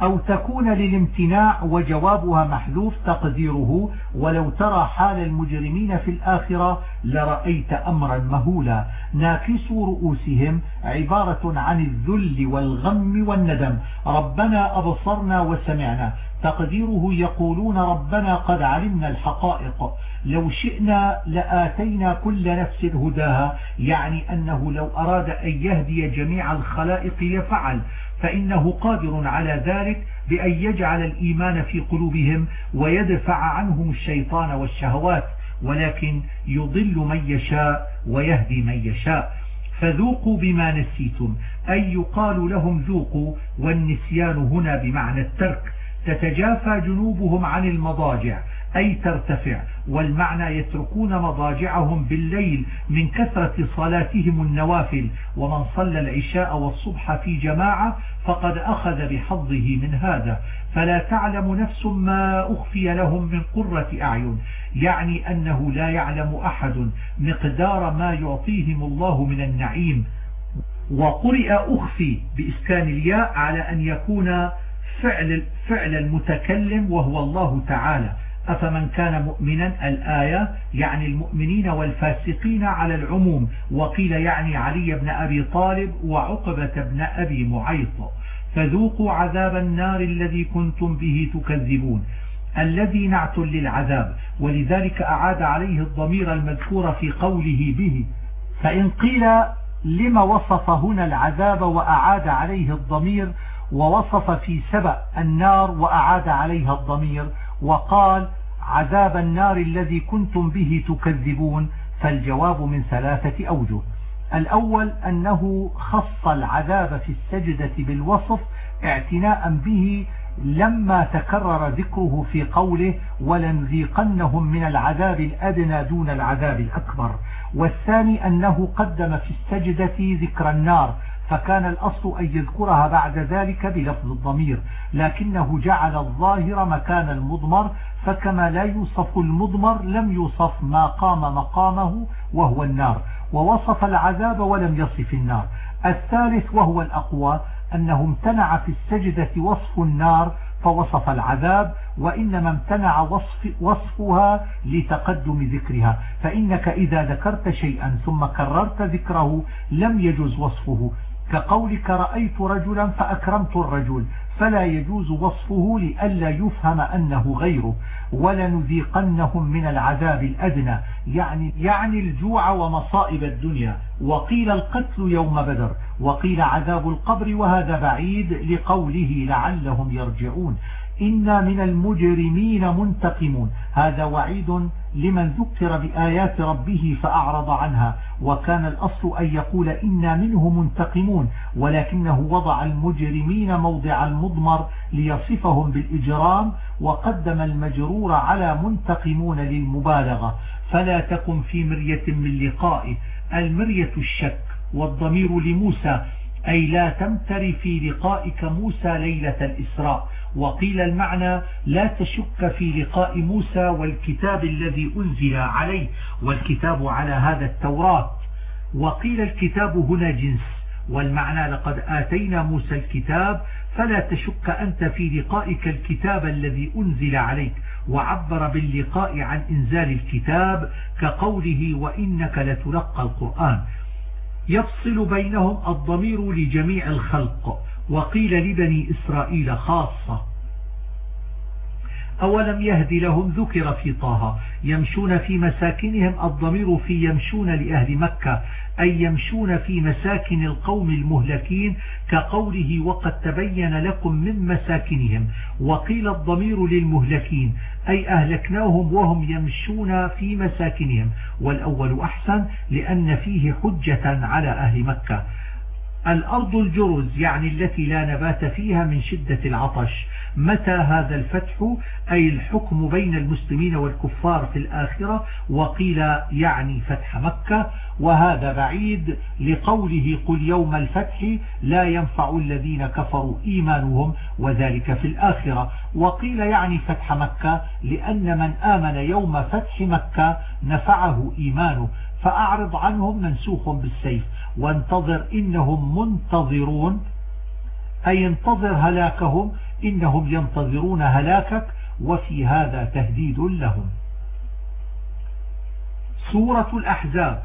S1: أو تكون للامتناع وجوابها محذوف تقديره ولو ترى حال المجرمين في الآخرة لرأيت أمرا مهولا. ناكس رؤوسهم عبارة عن الذل والغم والندم. ربنا أبصرنا وسمعنا. تقديره يقولون ربنا قد علمنا الحقائق. لو شئنا لآتينا كل نفس هداها. يعني أنه لو أراد أن يهدي جميع الخلائق لفعل فإنه قادر على ذلك بأن يجعل الإيمان في قلوبهم ويدفع عنهم الشيطان والشهوات ولكن يضل من يشاء ويهدي من يشاء. فذوقوا بما نسيتم أي يقال لهم ذوقوا والنسيان هنا بمعنى الترك. تتجافى جنوبهم عن المضاجع أي ترتفع والمعنى يتركون مضاجعهم بالليل من كثرة صلاتهم النوافل. ومن صلى العشاء والصبح في جماعة فقد أخذ بحظه من هذا. فلا تعلم نفس ما أخفي لهم من قرة أعين. يعني أنه لا يعلم أحد مقدار ما يعطيهم الله من النعيم. وقرئ أخفي بإسكان الياء على أن يكون فعل, فعل المتكلم وهو الله تعالى. أفمن كان مؤمنا؟ الآية يعني المؤمنين والفاسقين على العموم. وقيل يعني علي بن أبي طالب وعقبة بن أبي معيط. فذوقوا عذاب النار الذي كنتم به تكذبون. الذي نعت للعذاب. ولذلك أعاد عليه الضمير المذكور في قوله به. فإن قيل لما وصف هنا العذاب وأعاد عليه الضمير ووصف في سبأ النار وأعاد عليها الضمير وقال عذاب النار الذي كنتم به تكذبون فالجواب من ثلاثة أوجه. الأول أنه خص العذاب في السجدة بالوصف اعتناء به لما تكرر ذكره في قوله ولنذيقنهم من العذاب الأدنى دون العذاب الأكبر. والثاني أنه قدم في السجدة ذكر النار فكان الأصل أن يذكرها بعد ذلك بلفظ الضمير لكنه جعل الظاهر مكان المضمر فكما لا يوصف المضمر لم يوصف ما قام مقامه وهو النار ووصف العذاب ولم يصف النار. الثالث وهو الأقوى أنه امتنع في السجدة وصف النار فوصف العذاب وإنما امتنع وصف وصفها لتقدم ذكرها. فإنك إذا ذكرت شيئا ثم كررت ذكره لم يجز وصفه. كقولك رأيت رجلا فأكرمت الرجل فلا يجوز وصفه لئلا يفهم أنه غيره ولنذيقنهم من العذاب الأدنى. يعني, يعني الجوع ومصائب الدنيا. وقيل القتل يوم بدر وقيل عذاب القبر وهذا بعيد لقوله لعلهم يرجعون. إنا من المجرمين منتقمون هذا وعيد لمن ذكر بآيات ربه فأعرض عنها وكان الأصل أن يقول إنا منه منتقمون ولكنه وضع المجرمين موضع المضمر ليصفهم بالإجرام وقدم المجرور على منتقمون للمبالغة. فلا تكن في مرية من لقائه. المرية الشك والضمير لموسى أي لا تمتر في لقائك موسى ليلة الإسراء. وقيل المعنى لا تشك في لقاء موسى والكتاب الذي أنزل عليه والكتاب على هذا التوراة. وقيل الكتاب هنا جنس والمعنى لقد آتينا موسى الكتاب فلا تشك أنت في لقائك الكتاب الذي أنزل عليك. وعبر باللقاء عن إنزال الكتاب كقوله وإنك لتلقى القرآن. يفصل بينهم الضمير لجميع الخلق. وقيل لبني إسرائيل خاصة. أولم يهدي لهم ذكر في طه يمشون في مساكنهم الضمير في يمشون لأهل مكة أي يمشون في مساكن القوم المهلكين كقوله وقد تبين لكم من مساكنهم وقيل الضمير للمهلكين أي أهلكناهم وهم يمشون في مساكنهم والأول أحسن لأن فيه حجة على أهل مكة. الأرض الجرز يعني التي لا نبات فيها من شدة العطش. متى هذا الفتح؟ أي الحكم بين المسلمين والكفار في الآخرة وقيل يعني فتح مكة. وهذا بعيد لقوله قل يوم الفتح لا ينفع الذين كفروا إيمانهم وذلك في الآخرة. وقيل يعني فتح مكة لأن من آمن يوم فتح مكة نفعه إيمانه. فأعرض عنهم منسوخ بالسيف. وانتظر إنهم منتظرون أي انتظر هلاكهم إنهم ينتظرون هلاكك وفي هذا تهديد لهم. سورة الأحزاب.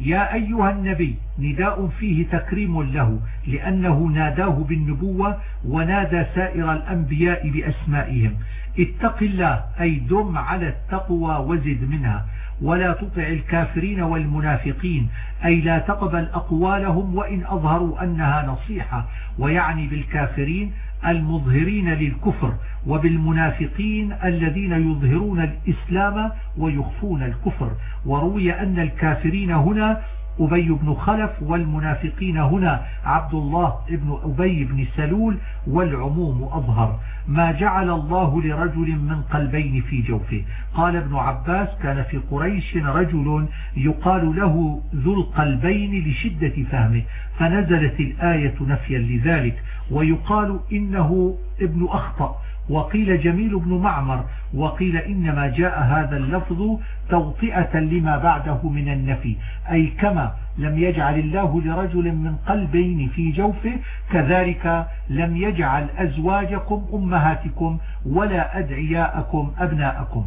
S1: يا أيها النبي نداء فيه تكريم له لأنه ناداه بالنبوة ونادى سائر الأنبياء بأسمائهم. اتق الله أي دم على التقوى وزد منها. ولا تطع الكافرين والمنافقين أي لا تقبل أقوالهم وإن أظهروا أنها نصيحة. ويعني بالكافرين المظهرين للكفر وبالمنافقين الذين يظهرون الإسلام ويخفون الكفر. وروي أن الكافرين هنا أبي بن خلف والمنافقين هنا عبد الله بن أبي بن سلول والعموم أظهر. ما جعل الله لرجل من قلبين في جوفه. قال ابن عباس كان في قريش رجل يقال له ذو القلبين لشدة فهمه. فنزلت الآية نفيا لذلك ويقال إنه ابن أخطأ. وقيل جميل بن معمر وقيل إنما جاء هذا اللفظ توطئة لما بعده من النفي أي كما لم يجعل الله لرجل من قلبين في جوفه كذلك لم يجعل أزواجكم أمهاتكم ولا أدعياءكم أبناءكم.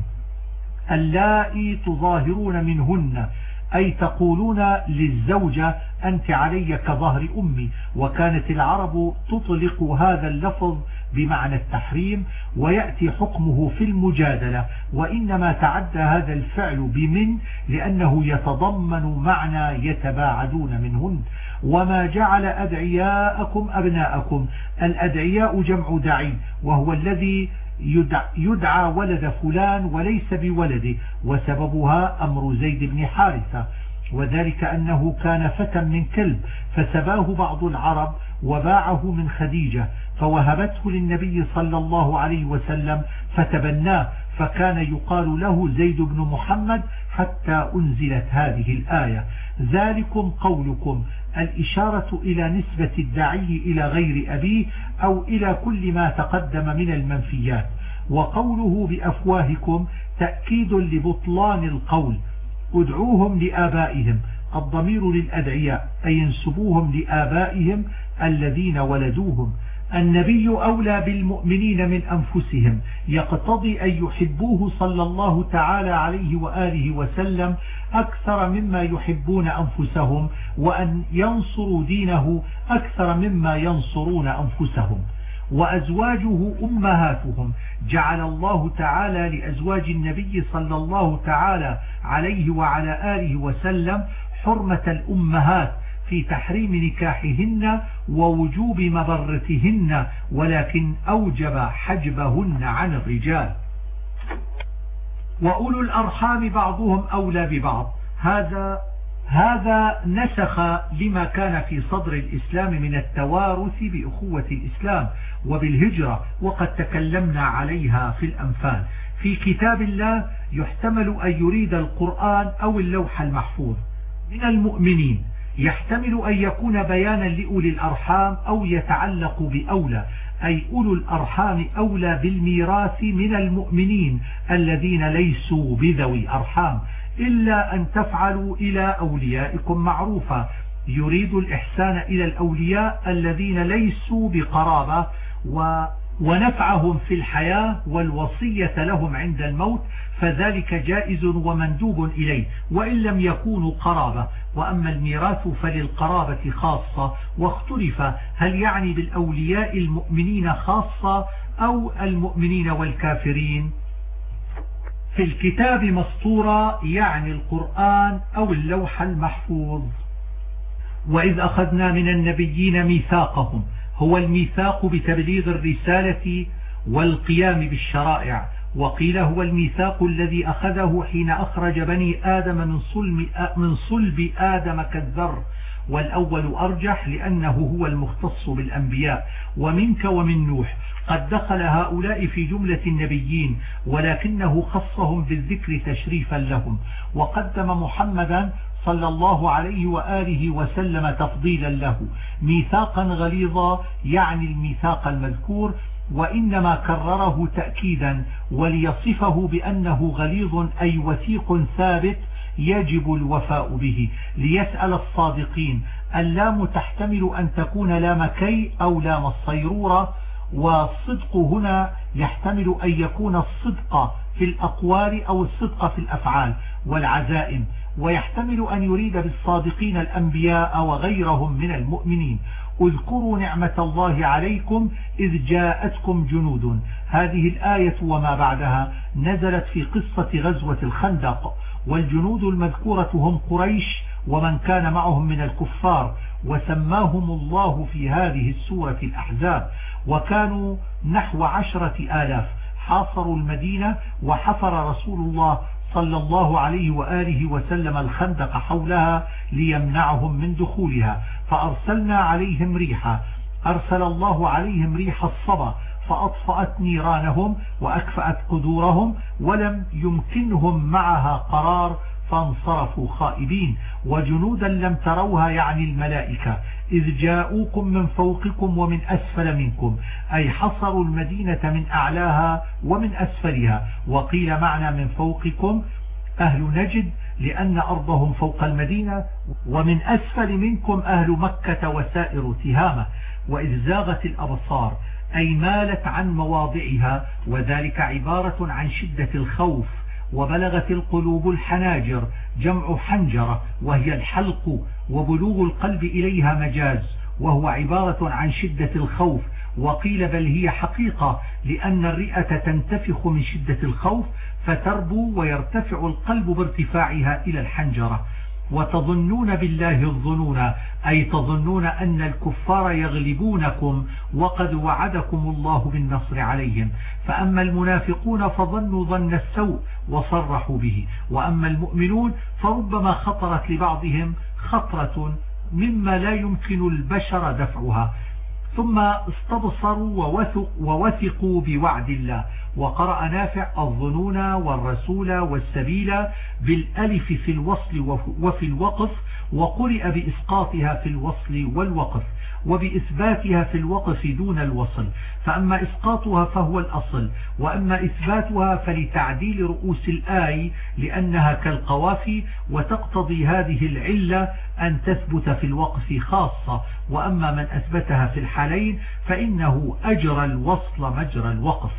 S1: اللائي تظاهرون منهن أي تقولون للزوجة أنت علي كظهر أمي وكانت العرب تطلق هذا اللفظ بمعنى التحريم ويأتي حكمه في المجادلة. وإنما تعدى هذا الفعل بمن؟ لأنه يتضمن معنى يتباعدون منهن. وما جعل أدعياءكم أبناءكم. الأدعياء جمع دعي وهو الذي يدعى ولد فلان وليس بولده. وسببها أمر زيد بن حارثة. وذلك أنه كان فتى من كلب فسباه بعض العرب وباعه من خديجة فوهبته للنبي صلى الله عليه وسلم فتبناه فكان يقال له زيد بن محمد حتى أنزلت هذه الآية. ذلكم قولكم الإشارة إلى نسبة الداعي إلى غير أبيه أو إلى كل ما تقدم من المنفيات. وقوله بأفواهكم تأكيد لبطلان القول ادعوهم لآبائهم. الضمير للأدعياء أي ينسبوهم لآبائهم الذين ولدوهم. النبي أولى بالمؤمنين من أنفسهم. يقتضي أن يحبوه صلى الله تعالى عليه وآله وسلم أكثر مما يحبون أنفسهم وأن ينصروا دينه أكثر مما ينصرون أنفسهم. وأزواجه أمهاتهم. جعل الله تعالى لأزواج النبي صلى الله تعالى عليه وعلى آله وسلم حرمة الأمهات في تحريم نكاحهن ووجوب مبرتهن ولكن أوجب حجبهن عن الرجال. وأولو الأرحام بعضهم أولى ببعض. هذا هذا نسخ لما كان في صدر الإسلام من التوارث بأخوة الإسلام وبالهجرة وقد تكلمنا عليها في الأنفال. في كتاب الله يحتمل أن يريد القرآن أو اللوح المحفوظ. من المؤمنين يحتمل أن يكون بيانا لأولي الأرحام أو يتعلق بأولى أي أولو الأرحام أولى بالميراث من المؤمنين الذين ليسوا بذوي أرحام. إلا أن تفعلوا إلى أوليائكم معروفا. يريد الإحسان إلى الأولياء الذين ليسوا بقرابة و ونفعهم في الحياة والوصية لهم عند الموت فذلك جائز ومندوب إليه وإن لم يكونوا قرابة. وأما الميراث فللقرابة خاصة. واختلف هل يعني بالأولياء المؤمنين خاصة أو المؤمنين والكافرين؟ في الكتاب مسطورة يعني القرآن أو اللوح المحفوظ. وإذ أخذنا من النبيين ميثاقهم هو الميثاق بتبليغ الرسالة والقيام بالشرائع. وقيل هو الميثاق الذي أخذه حين أخرج بني آدم من صلب, من صلب آدم كالذر. والأول أرجح لأنه هو المختص بالأنبياء ومنك ومن نوح. قد دخل هؤلاء في جملة النبيين ولكنه خصهم بالذكر تشريفا لهم. وقدم محمدا صلى الله عليه وآله وسلم تفضيلا له. ميثاقا غليظا يعني الميثاق المذكور وإنما كرره تأكيدا وليصفه بأنه غليظ أي وثيق ثابت يجب الوفاء به. ليسأل الصادقين اللام تحتمل أن تكون لام كي أو لام الصيرورة والصدق هنا يحتمل أن يكون الصدق في الأقوال أو الصدق في الأفعال والعزائم. ويحتمل أن يريد بالصادقين الأنبياء وغيرهم من المؤمنين. اذكروا نعمة الله عليكم إذ جاءتكم جنود. هذه الآية وما بعدها نزلت في قصة غزوة الخندق. والجنود المذكورة هم قريش ومن كان معهم من الكفار وسماهم الله في هذه السورة الأحزاب. وكانوا نحو عشرة آلاف. حاصروا المدينة وحفر رسول الله صلى الله عليه وآله وسلم الخندق حولها ليمنعهم من دخولها. فأرسلنا عليهم ريحا. أرسل الله عليهم ريح الصبا. فأطفأت نيرانهم وأكفأت قدورهم ولم يمكنهم معها قرار فانصرفوا خائبين وجنودا لم تروها يعني الملائكة إذ جاءوكم من فوقكم ومن أسفل منكم أي حصروا المدينة من أعلاها ومن أسفلها وقيل معنى من فوقكم أهل نجد لأن أرضهم فوق المدينة ومن أسفل منكم أهل مكة وسائر تهامة وإذ زاغت الأبصار أي مالت عن مواضعها وذلك عبارة عن شدة الخوف وبلغت القلوب الحناجر جمع حنجرة وهي الحلق وبلوغ القلب إليها مجاز وهو عبارة عن شدة الخوف. وقيل بل هي حقيقة لأن الرئة تنتفخ من شدة الخوف فتربو ويرتفع القلب بارتفاعها إلى الحنجرة. وتظنون بالله الظنون أي تظنون أن الكفار يغلبونكم وقد وعدكم الله بالنصر عليهم. فأما المنافقون فظنوا ظن السوء وصرحوا به. وأما المؤمنون فربما خطرت لبعضهم خطرة مما لا يمكن البشر دفعها. ثم استبصروا ووثق ووثقوا بوعد الله. وقرأ نافع الظنون والرسول والسبيل بالألف في الوصل وفي الوقف وقرئ بإسقاطها في الوصل والوقف. وبإثباتها في الوقف دون الوصل فأما إسقاطها فهو الأصل وأما إثباتها فلتعديل رؤوس الآي لأنها كالقوافي وتقتضي هذه العلة أن تثبت في الوقف خاصة وأما من أثبتها في الحالين فإنه أجرى الوصل مجرى الوقف.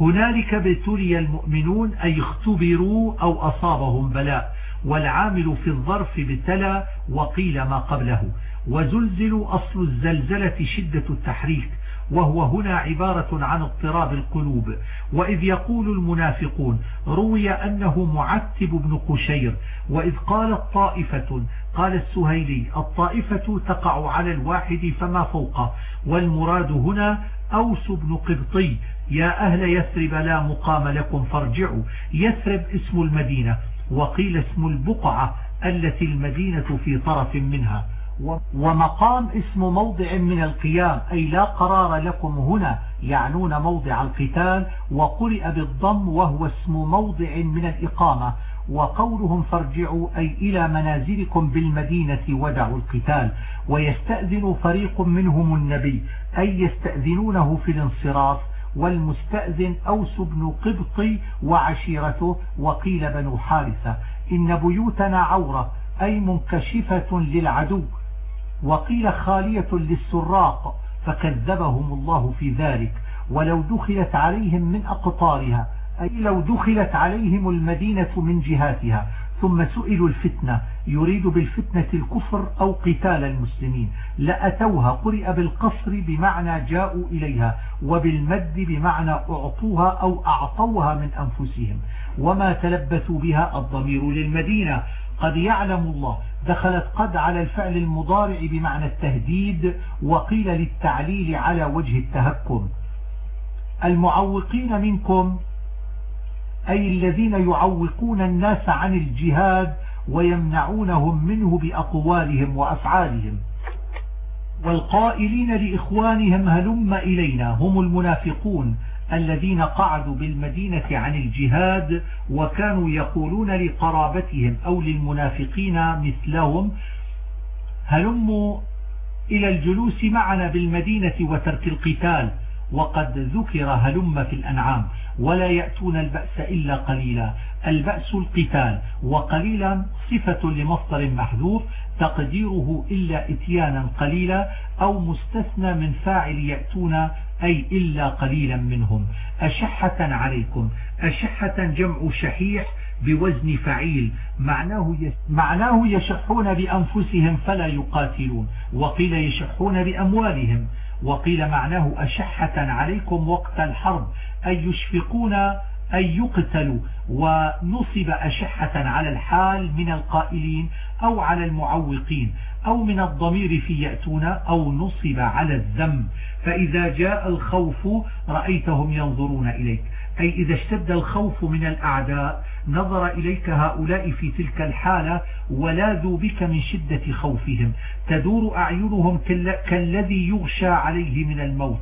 S1: هنالك ابتلي المؤمنون أي اختبروا أو أصابهم بلاء والعامل في الظرف ابتلى وقيل ما قبله. وزلزلوا أصل الزلزلة شدة التحريك وهو هنا عبارة عن اضطراب القلوب. وإذ يقول المنافقون روي أنه معتب بن قشير وإذ قالت طائفة قال السهيلي الطائفة تقع على الواحد فما فوقه والمراد هنا أوس بن قبطي يا أهل يثرب لا مقام لكم فارجعوا يثرب اسم المدينة وقيل اسم البقعة التي المدينة في طرف منها. ومقام اسم موضع من القيام أي لا قرار لكم هنا يعنون موضع القتال وقرئ بالضم وهو اسم موضع من الإقامة وقولهم فارجعوا أي إلى منازلكم بالمدينة ودعوا القتال ويستأذن فريق منهم النبي أي يستأذنونه في الانصراف والمستأذن أوس بن قبطي وعشيرته وقيل بنو حارثة إن بيوتنا عورة أي منكشفة للعدو. وقيل خالية للسراق فكذبهم الله في ذلك. ولو دخلت عليهم من أقطارها أي لو دخلت عليهم المدينة من جهاتها ثم سئلوا الفتنة يريد بالفتنة الكفر أو قتال المسلمين. لأتوها قرئ بالقصر بمعنى جاءوا إليها وبالمد بمعنى أعطوها أو أعطوها من أنفسهم. وما تلبثوا بها الضمير للمدينة. قد يعلم الله دخلت قد على الفعل المضارع بمعنى التهديد وقيل للتعليل على وجه التهكم. المعوقين منكم أي الذين يعوقون الناس عن الجهاد ويمنعونهم منه بأقوالهم وأفعالهم. والقائلين لإخوانهم هلم إلينا هم المنافقون. الذين قعدوا بالمدينة عن الجهاد وكانوا يقولون لقرابتهم أو للمنافقين مثلهم هلموا إلى الجلوس معنا بالمدينة وترك القتال وقد ذكر هلم في الأنعام ولا يأتون البأس إلا قليلا. البأس القتال وقليلا صفة لمصدر محذوف تقديره إلا إتيانا قليلا أو مستثنى من فاعل يأتون أي إلا قليلا منهم. أشحة عليكم. أشحة جمع شحيح بوزن فعيل. معناه معناه يشحون بأنفسهم فلا يقاتلون. وقيل يشحون بأموالهم. وقيل معناه أشحة عليكم وقت الحرب. أي يشفقون أن يقتلوا ونصب أشحة على الحال من القائلين أو على المعوقين أو من الضمير في يأتون أو نصب على الذم. فإذا جاء الخوف رأيتهم ينظرون إليك. أي إذا اشتد الخوف من الأعداء نظر إليك هؤلاء في تلك الحالة ولاذوا بك من شدة خوفهم. تدور أعينهم كالذي يغشى عليه من الموت.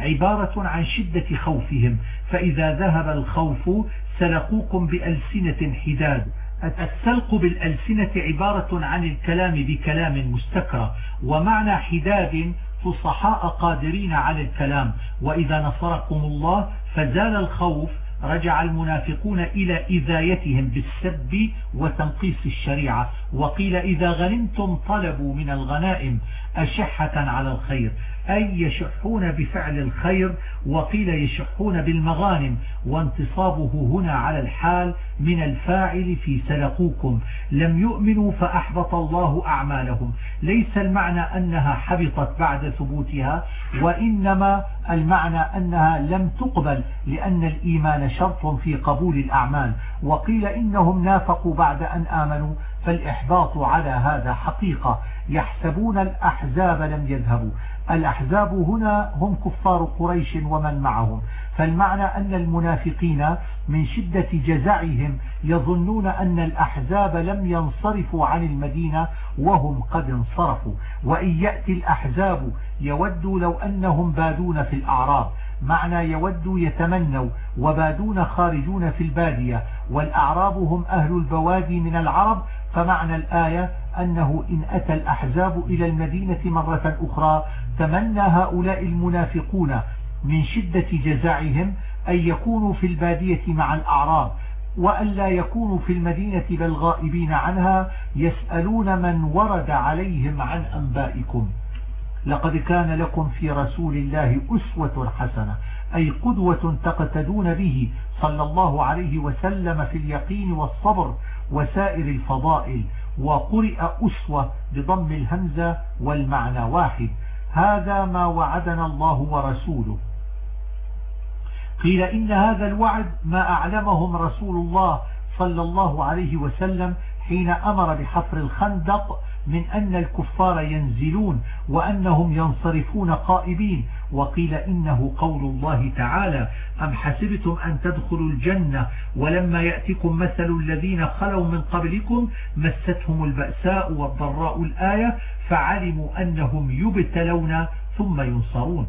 S1: عبارة عن شدة خوفهم. فإذا ذهب الخوف سلقوكم بألسنة حداد. السلق بالألسنة عبارة عن الكلام بكلام مستكرى ومعنى حداد فصحاء قادرين على الكلام. وإذا نصركم الله فزال الخوف رجع المنافقون إلى إذايتهم بالسب وتنقيص الشريعة. وقيل إذا غنمتم طلبوا من الغنائم أشحة على الخير. أي يشحون بفعل الخير وقيل يشحون بالمغانم وانتصابه هنا على الحال من الفاعل في سلقوكم. لم يؤمنوا فأحبط الله أعمالهم. ليس المعنى أنها حبطت بعد ثبوتها وإنما المعنى أنها لم تقبل لأن الإيمان شرط في قبول الأعمال. وقيل إنهم نافقوا بعد أن آمنوا فالإحباط على هذا حقيقة. يحسبون الأحزاب لم يذهبوا. الأحزاب هنا هم كفار قريش ومن معهم. فالمعنى أن المنافقين من شدة جزعهم يظنون أن الأحزاب لم ينصرفوا عن المدينة وهم قد انصرفوا. وإن يأتي الأحزاب يودوا لو أنهم بادون في الأعراب. معنى يودوا يتمنوا وبادون خارجون في البادية. والأعراب هم أهل البوادي من العرب. فمعنى الآية أنه إن أتى الأحزاب إلى المدينة مرة أخرى تمنى هؤلاء المنافقون من شدة جزعهم أن يكونوا في البادية مع الأعراب وأن لا يكونوا في المدينة بل غائبين عنها يسألون من ورد عليهم عن أنبائكم. لقد كان لكم في رسول الله أسوة حسنة أي قدوة تقتدون به صلى الله عليه وسلم في اليقين والصبر وسائر الفضائل وقرئ أسوة بضم الهمزة والمعنى واحد. هذا ما وعدنا الله ورسوله. قيل إن هذا الوعد ما أعلمهم رسول الله صلى الله عليه وسلم حين أمر بحفر الخندق من أن الكفار ينزلون وأنهم ينصرفون قائبين. وقيل إنه قول الله تعالى أم حسبتم أن تدخلوا الجنة ولما يأتكم مثل الذين خلوا من قبلكم مستهم البأساء والضراء الآية فعلموا أنهم يبتلون ثم ينصرون.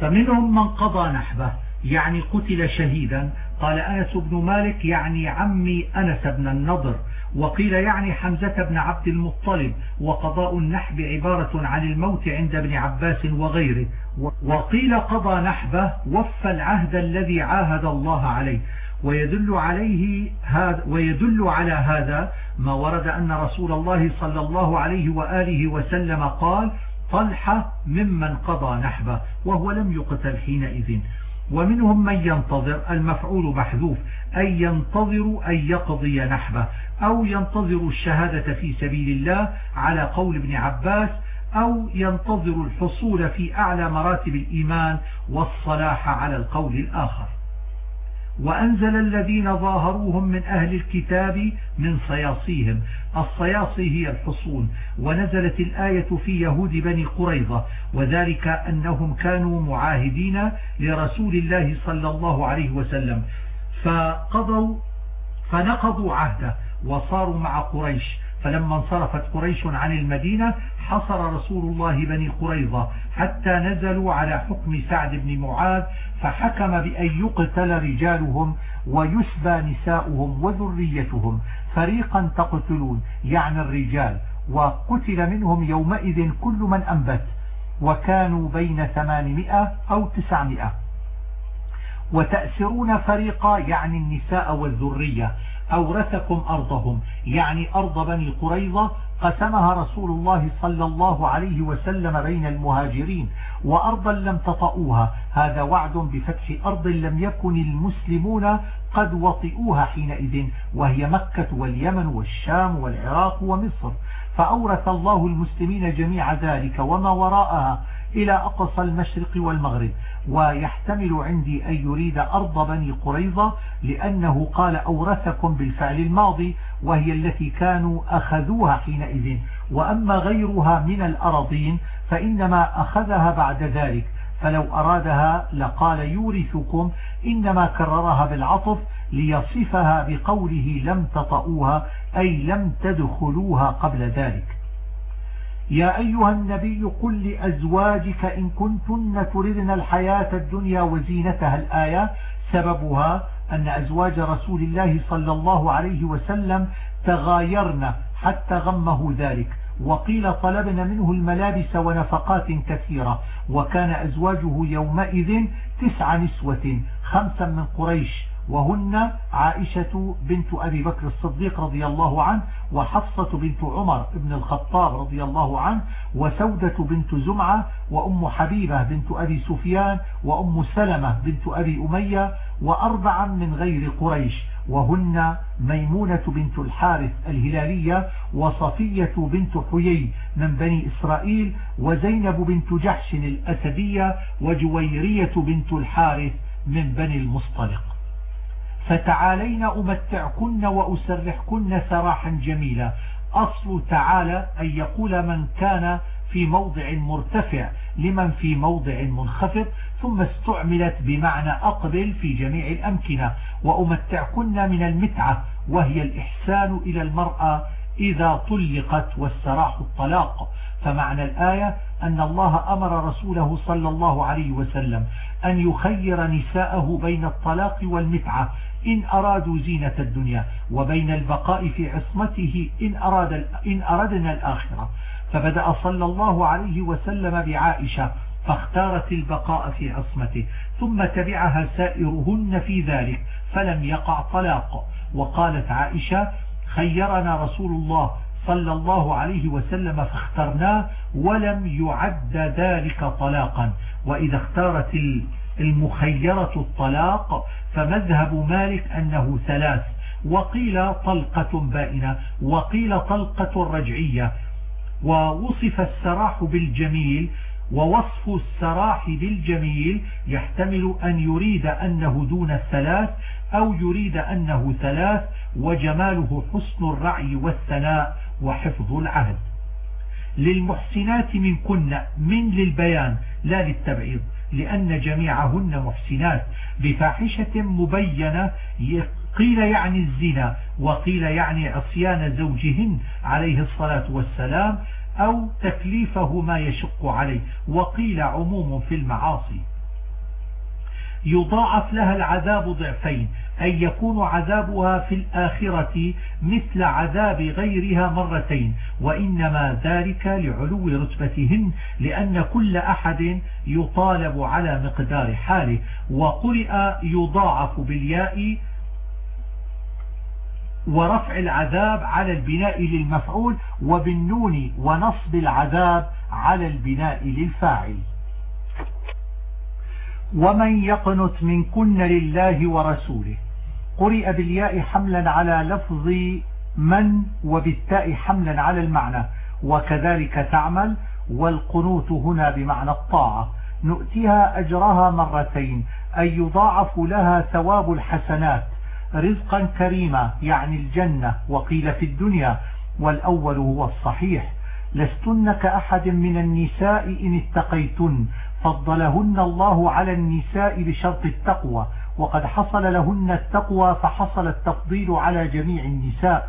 S1: فمنهم من قضى نحبه يعني قتل شهيدا. قال أنس بن مالك يعني عمي أنس بن النضر. وقيل يعني حمزة بن عبد المطلب. وقضاء النحب عبارة عن الموت عند ابن عباس وغيره. وقيل قضى نحبه وفى العهد الذي عاهد الله عليه. ويدل عليه هذا ويدل على هذا ما ورد أن رسول الله صلى الله عليه وآله وسلم قال طلحة ممن قضى نحبه وهو لم يقتل حينئذ. ومنهم من ينتظر المفعول محذوف أي ينتظر أن يقضي نحبه أو ينتظر الشهادة في سبيل الله على قول ابن عباس أو ينتظر الحصول في أعلى مراتب الإيمان والصلاح على القول الآخر. وأنزل الذين ظاهروهم من أهل الكتاب من صياصيهم. الصياصي هي الحصون ونزلت الآية في يهود بني قريظة وذلك أنهم كانوا معاهدين لرسول الله صلى الله عليه وسلم. فقضوا فنقضوا عهده وصاروا مع قريش. فلما انصرفت قريش عن المدينة حصر رسول الله بني قريظة حتى نزلوا على حكم سعد بن معاذ فحكم بأن يقتل رجالهم ويسبى نساؤهم وذريتهم. فريقا تقتلون يعني الرجال. وقتل منهم يومئذ كل من أنبت. وكانوا بين ثمانمائة أو تسعمائة. وتأسرون فريقا يعني النساء والذرية. أورثكم أرضهم. يعني أرض بني قريظة قسمها رسول الله صلى الله عليه وسلم بين المهاجرين وأرضا لم تطؤوها هذا وعد بفتح أرض لم يكن المسلمون قد وطئوها حينئذ وهي مكة واليمن والشام والعراق ومصر. فأورث الله المسلمين جميع ذلك وما وراءها إلى أقصى المشرق والمغرب. ويحتمل عندي أن يريد أرض بني قريظة لأنه قال أورثكم بالفعل الماضي وهي التي كانوا أخذوها حينئذ. وأما غيرها من الأراضين فإنما أخذها بعد ذلك. فلو أرادها لقال يورثكم إنما كررها بالعطف ليصفها بقوله لم تطؤوها أي لم تدخلوها قبل ذلك. يا أيها النبي قل لأزواجك إن كنتن تردن الحياة الدنيا وزينتها الآية. سببها أن أزواج رسول الله صلى الله عليه وسلم تغايرن حتى غمه ذلك وقيل طلبنا منه الملابس ونفقات كثيرة وكان أزواجه يومئذ تسع نسوة خمسا من قريش. وهن عائشة بنت أبي بكر الصديق رضي الله عنه وحفصة بنت عمر بن الخطاب رضي الله عنه وسودة بنت زمعة وأم حبيبة بنت أبي سفيان وأم سلمة بنت أبي أمية وأربعا من غير قريش. وهن ميمونة بنت الحارث الهلالية وصفية بنت حيي من بني إسرائيل وزينب بنت جحش الأسدية وجويرية بنت الحارث من بني المصطلق. فتعالين أمتعكن وأسرحكن سراحا جميلا. أصل تعالى أن يقول من كان في موضع مرتفع لمن في موضع منخفض ثم استعملت بمعنى أقبل في جميع الأمكنة. وأمتعكن من المتعة وهي الإحسان إلى المرأة إذا طلقت والسراح الطلاق. فمعنى الآية أن الله أمر رسوله صلى الله عليه وسلم أن يخير نساءه بين الطلاق والمتعة إن أرادوا زينة الدنيا وبين البقاء في عصمته إن, أراد إن أردنا الآخرة. فبدأ صلى الله عليه وسلم بعائشة فاختارت البقاء في عصمته ثم تبعها سائرهن في ذلك فلم يقع طلاق. وقالت عائشة خيرنا رسول الله صلى الله عليه وسلم فاخترناه ولم يعد ذلك طلاقا. وإذا اختارت المخيرة الطلاق فمذهب مالك أنه ثلاث وقيل طلقة بائنة وقيل طلقة رجعية. ووصف السراح بالجميل ووصف السراح بالجميل يحتمل أن يريد أنه دون الثلاث أو يريد أنه ثلاث وجماله حسن الرعي والثناء وحفظ العهد. للمحسنات من كن من للبيان لا للتبعيض. لأن جميعهن محسنات بفاحشة مبينة قيل يعني الزنا وقيل يعني عصيان زوجهن عليه الصلاة والسلام أو تكليفه ما يشق عليه وقيل عموم في المعاصي. يضاعف لها العذاب ضعفين أي يكون عذابها في الآخرة مثل عذاب غيرها مرتين وإنما ذلك لعلو رتبتهن لأن كل أحد يطالب على مقدار حاله وقرئ يضاعف بالياء ورفع العذاب على البناء للمفعول وبالنون ونصب العذاب على البناء للفاعل. ومن يقنت منكن لله ورسوله. قرئ بالياء حملا على لفظ من وبالتاء حملا على المعنى. وكذلك تعمل والقنوت هنا بمعنى الطاعة. نؤتيها أجرها مرتين أي يضاعف لها ثواب الحسنات رزقا كريما يعني الجنة وقيل في الدنيا والأول هو الصحيح. لستن كأحد من النساء إن اتقيتن فضلهن الله على النساء بشرط التقوى. وقد حصل لهن التقوى فحصل التفضيل على جميع النساء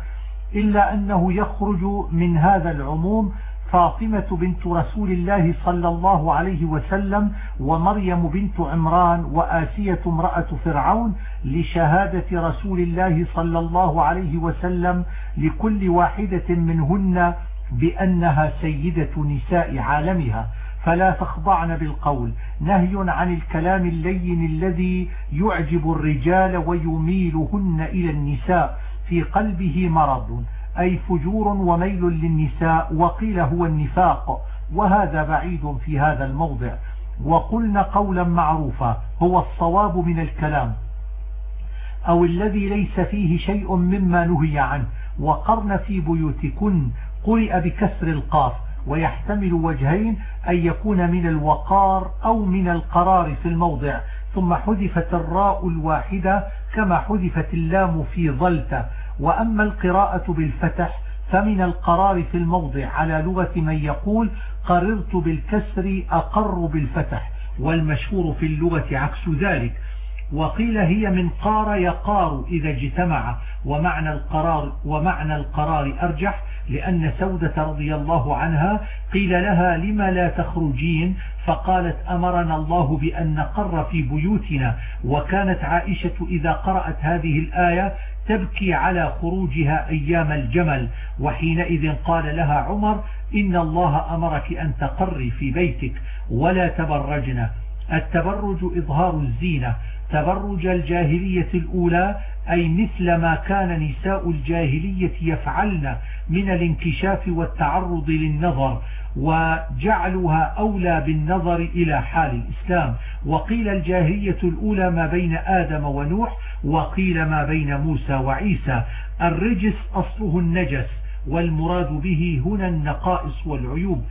S1: إلا أنه يخرج من هذا العموم فاطمة بنت رسول الله صلى الله عليه وسلم ومريم بنت عمران وآسية امرأة فرعون لشهادة رسول الله صلى الله عليه وسلم لكل واحدة منهن بأنها سيدة نساء عالمها. فلا تخضعن بالقول. نهي عن الكلام اللين الذي يعجب الرجال ويميلهن إلى النساء في قلبه مرض. أي فجور وميل للنساء وقيل هو النفاق. وهذا بعيد في هذا الموضع. وقلنا قولا معروفا. هو الصواب من الكلام. أو الذي ليس فيه شيء مما نهي عنه. وقرن في بيوتكن. قرئ بكسر القاف. ويحتمل وجهين أن يكون من الوقار أو من القرار في الموضع. ثم حذفت الراء الواحدة كما حذفت اللام في ظلت وأما القراءة بالفتح فمن القرار في الموضع على لغة من يقول قررت بالكسر أقر بالفتح والمشهور في اللغة عكس ذلك. وقيل هي من قار يقار إذا اجتمع ومعنى القرار, ومعنى القرار أرجح لأن سودة رضي الله عنها قيل لها لما لا تخرجين؟ فقالت أمرنا الله بأن نقر في بيوتنا. وكانت عائشة إذا قرأت هذه الآية تبكي على خروجها أيام الجمل. وحينئذ قال لها عمر إن الله أمرك أن تقري في بيتك ولا تبرجنا التبرج إظهار الزينة. تبرج الجاهلية الأولى أي مثل ما كان نساء الجاهلية يفعلن من الانكشاف والتعرض للنظر وجعلها أولى بالنظر إلى حال الإسلام. وقيل الجاهلية الأولى ما بين آدم ونوح وقيل ما بين موسى وعيسى. الرجس أصله النجس والمراد به هنا النقائص والعيوب.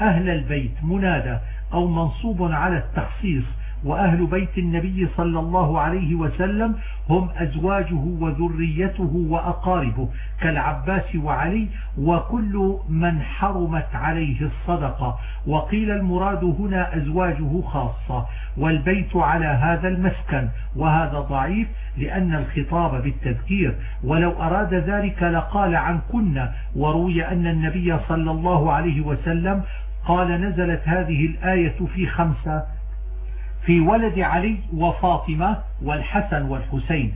S1: أهل البيت منادى أو منصوب على التخصيص وأهل بيت النبي صلى الله عليه وسلم هم أزواجه وذريته وأقاربه كالعباس وعلي وكل من حرمت عليه الصدقة. وقيل المراد هنا أزواجه خاصة. والبيت على هذا المسكن. وهذا ضعيف لأن الخطاب بالتذكير. ولو أراد ذلك لقال عن كنا وروي أن النبي صلى الله عليه وسلم قال نزلت هذه الآية في خمسة في ولد علي وفاطمة والحسن والحسين.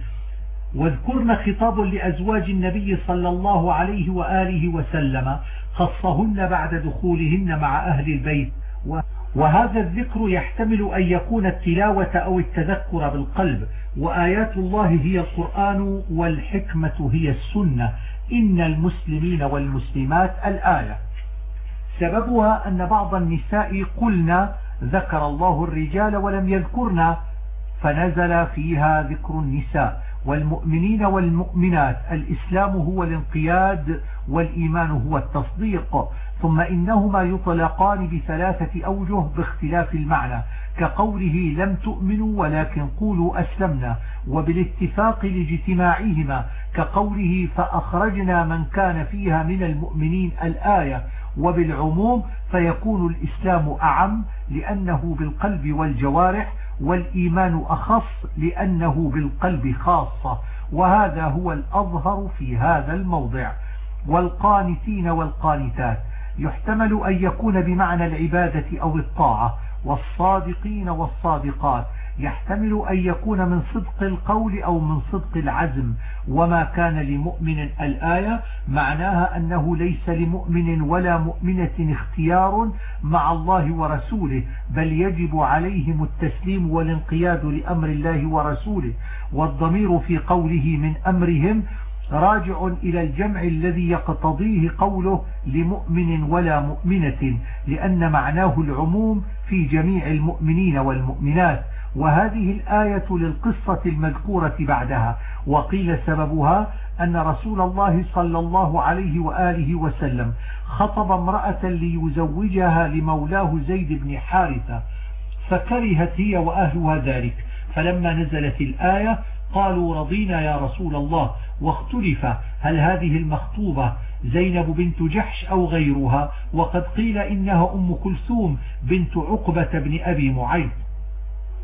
S1: واذكرن خطاب لأزواج النبي صلى الله عليه وآله وسلم خصهن بعد دخولهن مع أهل البيت. وهذا الذكر يحتمل أن يكون التلاوة أو التذكر بالقلب. وآيات الله هي القرآن والحكمة هي السنة. إن المسلمين والمسلمات الآية. سببها أن بعض النساء قلنا ذكر الله الرجال ولم يذكرنا فنزل فيها ذكر النساء. والمؤمنين والمؤمنات الإسلام هو الانقياد والإيمان هو التصديق. ثم إنهما يطلقان بثلاثة أوجه باختلاف المعنى. كقوله لم تؤمنوا ولكن قولوا أسلمنا وبالاتفاق لاجتماعهما. كقوله فأخرجنا من كان فيها من المؤمنين الآية. وبالعموم فيكون الإسلام أعم لأنه بالقلب والجوارح والإيمان أخص لأنه بالقلب خاصة وهذا هو الأظهر في هذا الموضع. والقانتين والقانتات يحتمل أن يكون بمعنى العبادة أو الطاعة والصادقين والصادقات يحتمل أن يكون من صدق القول أو من صدق العزم. وما كان لمؤمن الآية معناها أنه ليس لمؤمن ولا مؤمنة اختيار مع الله ورسوله بل يجب عليهم التسليم والانقياد لأمر الله ورسوله. والضمير في قوله من أمرهم راجع إلى الجمع الذي يقتضيه قوله لمؤمن ولا مؤمنة لأن معناه العموم في جميع المؤمنين والمؤمنات. وهذه الآية للقصة المذكورة بعدها. وقيل سببها أن رسول الله صلى الله عليه وآله وسلم خطب امرأة ليزوجها لمولاه زيد بن حارثة فكرهت هي وأهلها ذلك. فلما نزلت الآية قالوا رضينا يا رسول الله واختلف هل هذه المخطوبة زينب بنت جحش أو غيرها؟ وقد قيل إنها أم كلثوم بنت عقبة بن أبي معيط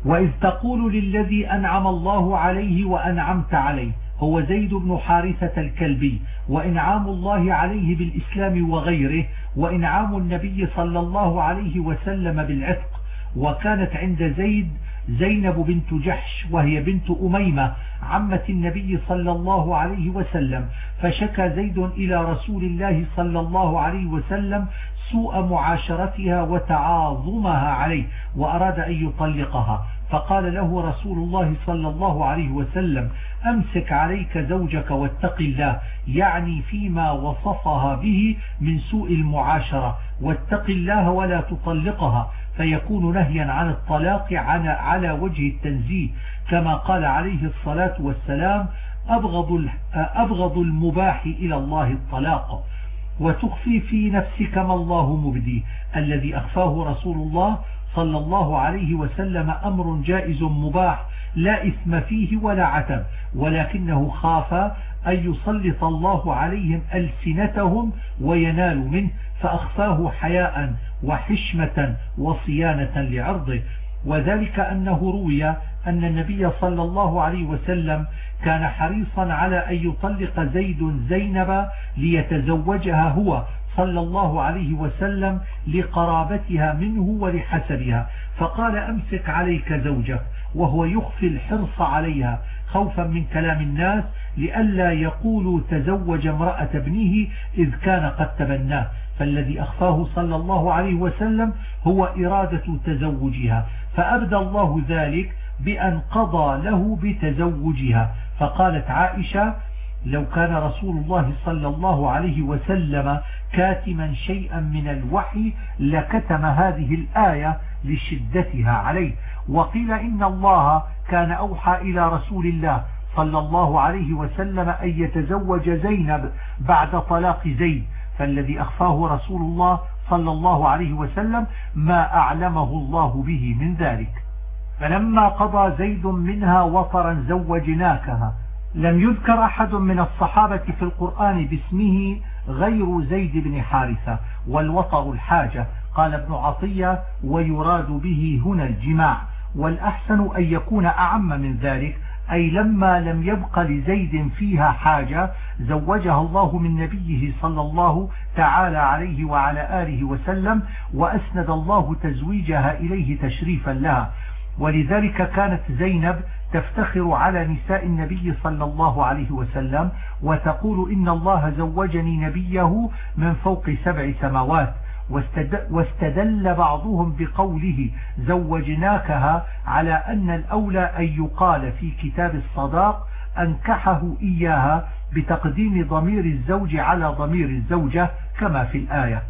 S1: وإذ تقول للذي أنعم الله عليه وأنعمت عليه هو زيد بن حارثة الكلبي وإنعام الله عليه بالإسلام وغيره وإنعام النبي صلى الله عليه وسلم بالعتق وكانت عند زيد زينب بنت جحش وهي بنت أميمة عمة النبي صلى الله عليه وسلم فشكى زيد إلى رسول الله صلى الله عليه وسلم سوء معاشرتها وتعاظمها عليه وأراد أن يطلقها. فقال له رسول الله صلى الله عليه وسلم أمسك عليك زوجك واتق الله يعني فيما وصفها به من سوء المعاشرة. واتق الله ولا تطلقها. فيكون نهيا عن الطلاق على وجه التنزيه. كما قال عليه الصلاة والسلام أبغض, المباح إلى الله الطلاق. وتخفي في نفسك ما الله مبدي الذي أخفاه رسول الله صلى الله عليه وسلم أمر جائز مباح لا إثم فيه ولا عتب ولكنه خاف أن يسلط الله عليهم ألسنتهم وينال منه فأخفاه حياء وحشمة وصيانة لعرضه. وذلك أنه روي أن النبي صلى الله عليه وسلم كان حريصا على أن يطلق زيد زينب ليتزوجها هو صلى الله عليه وسلم لقرابتها منه ولحسبها. فقال أمسك عليك زوجك وهو يخفي الحرص عليها خوفا من كلام الناس لئلا يقولوا تزوج امرأة ابنه إذ كان قد تبناه. فالذي أخفاه صلى الله عليه وسلم هو إرادة تزوجها. فأبدى الله ذلك بأن قضى له بتزوجها. فقالت عائشة لو كان رسول الله صلى الله عليه وسلم كاتما شيئا من الوحي لكتم هذه الآية لشدتها عليه. وقيل إن الله كان أوحى إلى رسول الله صلى الله عليه وسلم أن يتزوج زينب بعد طلاق زيد. فالذي أخفاه رسول الله صلى الله عليه وسلم ما أعلمه الله به من ذلك. فلما قضى زيد منها وطرا زوجناكها. لم يذكر أحد من الصحابة في القرآن باسمه غير زيد بن حارثة والوطر الحاجة. قال ابن عطية ويراد به هنا الجماع. والأحسن أن يكون أعم من ذلك أي لما لم يبق لزيد فيها حاجة زوجها الله من نبيه صلى الله تعالى عليه وعلى آله وسلم وأسند الله تزويجها إليه تشريفا لها. ولذلك كانت زينب تفتخر على نساء النبي صلى الله عليه وسلم وتقول إن الله زوجني نبيه من فوق سبع سماوات. واستدل بعضهم بقوله زوجناكها على أن الأولى أن يقال في كتاب الصداق أنكحه إياها بتقديم ضمير الزوج على ضمير الزوجة كما في الآية.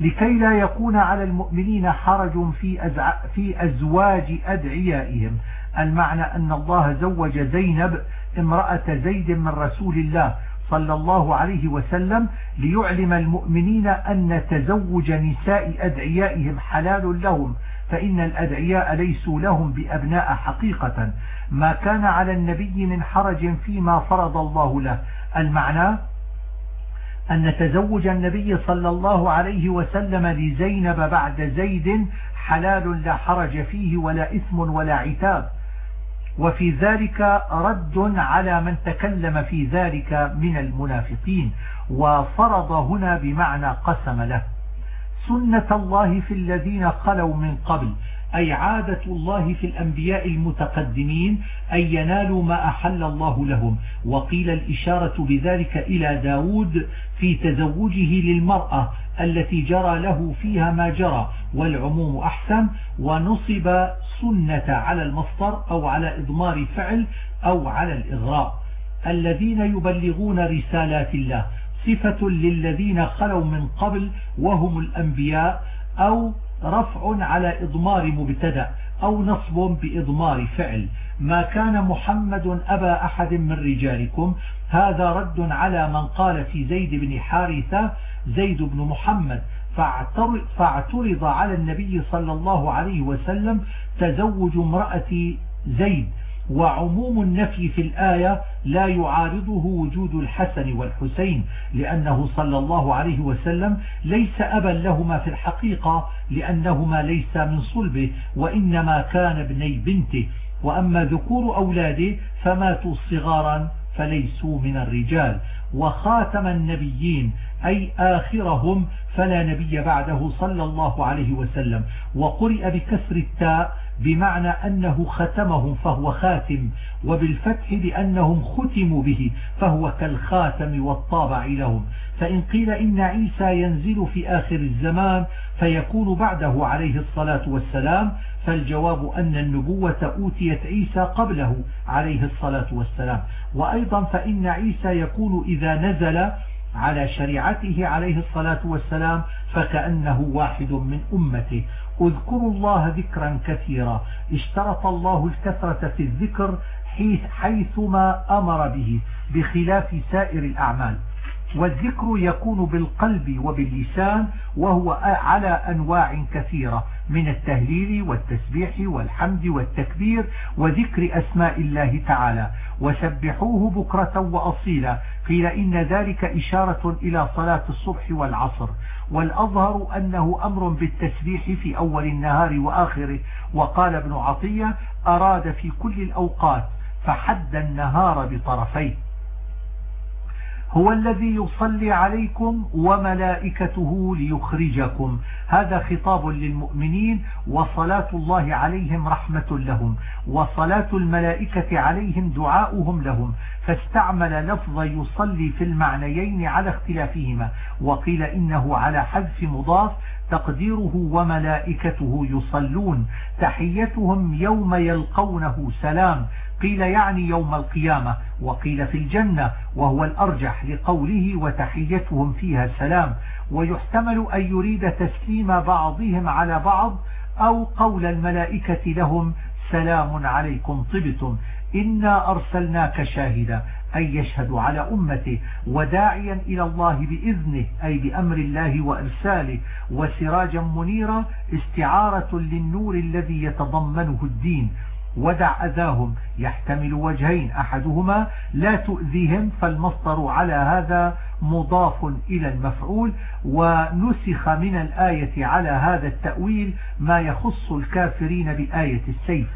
S1: لكي لا يكون على المؤمنين حرج في, في أزواج أدعيائهم. المعنى أن الله زوج زينب امرأة زيد من رسول الله صلى الله عليه وسلم ليعلم المؤمنين أن تزوج نساء أدعيائهم حلال لهم فإن الأدعياء ليسوا لهم بأبناء حقيقة. ما كان على النبي من حرج فيما فرض الله له. المعنى أن تزوج النبي صلى الله عليه وسلم لزينب بعد زيد حلال لا حرج فيه ولا إثم ولا عتاب. وفي ذلك رد على من تكلم في ذلك من المنافقين وفرض هنا بمعنى قسم له. سنة الله في الذين خلوا من قبل أي عادة الله في الأنبياء المتقدمين أن ينالوا ما أحل الله لهم. وقيل الإشارة بذلك إلى داود في تزوجه للمرأة التي جرى له فيها ما جرى والعموم أحسن ونصب سنة على المصدر أو على إضمار فعل أو على الإغراء. الذين يبلغون رسالات الله صفة للذين خلوا من قبل وهم الأنبياء أو رفع على إضمار مبتدأ أو نصب بإضمار فعل. ما كان محمد أبا أحد من رجالكم هذا رد على من قال في زيد بن حارثة زيد بن محمد فاعترض على النبي صلى الله عليه وسلم تزوج امرأة زيد. وعموم النفي في الآية لا يعارضه وجود الحسن والحسين لأنه صلى الله عليه وسلم ليس أبا لهما في الحقيقة لأنهما ليس من صلبه وإنما كان ابني بنته. وأما ذكور أولاده فماتوا صغارا فليسوا من الرجال. وخاتم النبيين أي آخرهم فلا نبي بعده صلى الله عليه وسلم. وقرئ بكسر التاء بمعنى أنه ختمهم فهو خاتم وبالفتح بأنهم ختموا به فهو كالخاتم والطابع لهم فإن قيل إن عيسى ينزل في آخر الزمان فيكون بعده عليه الصلاة والسلام فالجواب أن النبوة أوتيت عيسى قبله عليه الصلاة والسلام. وأيضا فإن عيسى يكون إذا نزل على شريعته عليه الصلاة والسلام فكأنه واحد من أمته. اذكروا الله ذكرا كثيرا. اشترط الله الكثرة في الذكر حيثما أمر به بخلاف سائر الأعمال. والذكر يكون بالقلب وباللسان وهو على أنواع كثيرة من التهليل والتسبيح والحمد والتكبير وذكر أسماء الله تعالى. وسبحوه بكرة وأصيلا. قيل إن ذلك إشارة إلى صلاة الصبح والعصر. والأظهر أنه أمر بالتسبيح في أول النهار وآخره. وقال ابن عطية أراد في كل الأوقات فحد النهار بطرفيه. هو الذي يصلي عليكم وملائكته ليخرجكم. هذا خطاب للمؤمنين وصلاة الله عليهم رحمة لهم وصلاة الملائكة عليهم دعاؤهم لهم. فاستعمل لفظ يصلي في المعنيين على اختلافهما وقيل إنه على حذف مضاف تقديره وملائكته يصلون تحيتهم يوم يلقونه سلام قيل يعني يوم القيامة وقيل في الجنة وهو الأرجح لقوله وتحيتهم فيها سلام ويحتمل أن يريد تسليم بعضهم على بعض أو قول الملائكة لهم سلام عليكم طبتم إنا أرسلناك شاهدا أي يشهد على أمته وداعيا إلى الله بإذنه أي بأمر الله وإرساله وسراجا منيرا استعارة للنور الذي يتضمنه الدين. ودع أذاهم يحتمل وجهين أحدهما لا تؤذيهم فالمصدر على هذا مضاف إلى المفعول ونسخ من الآية على هذا التأويل ما يخص الكافرين بآية السيف.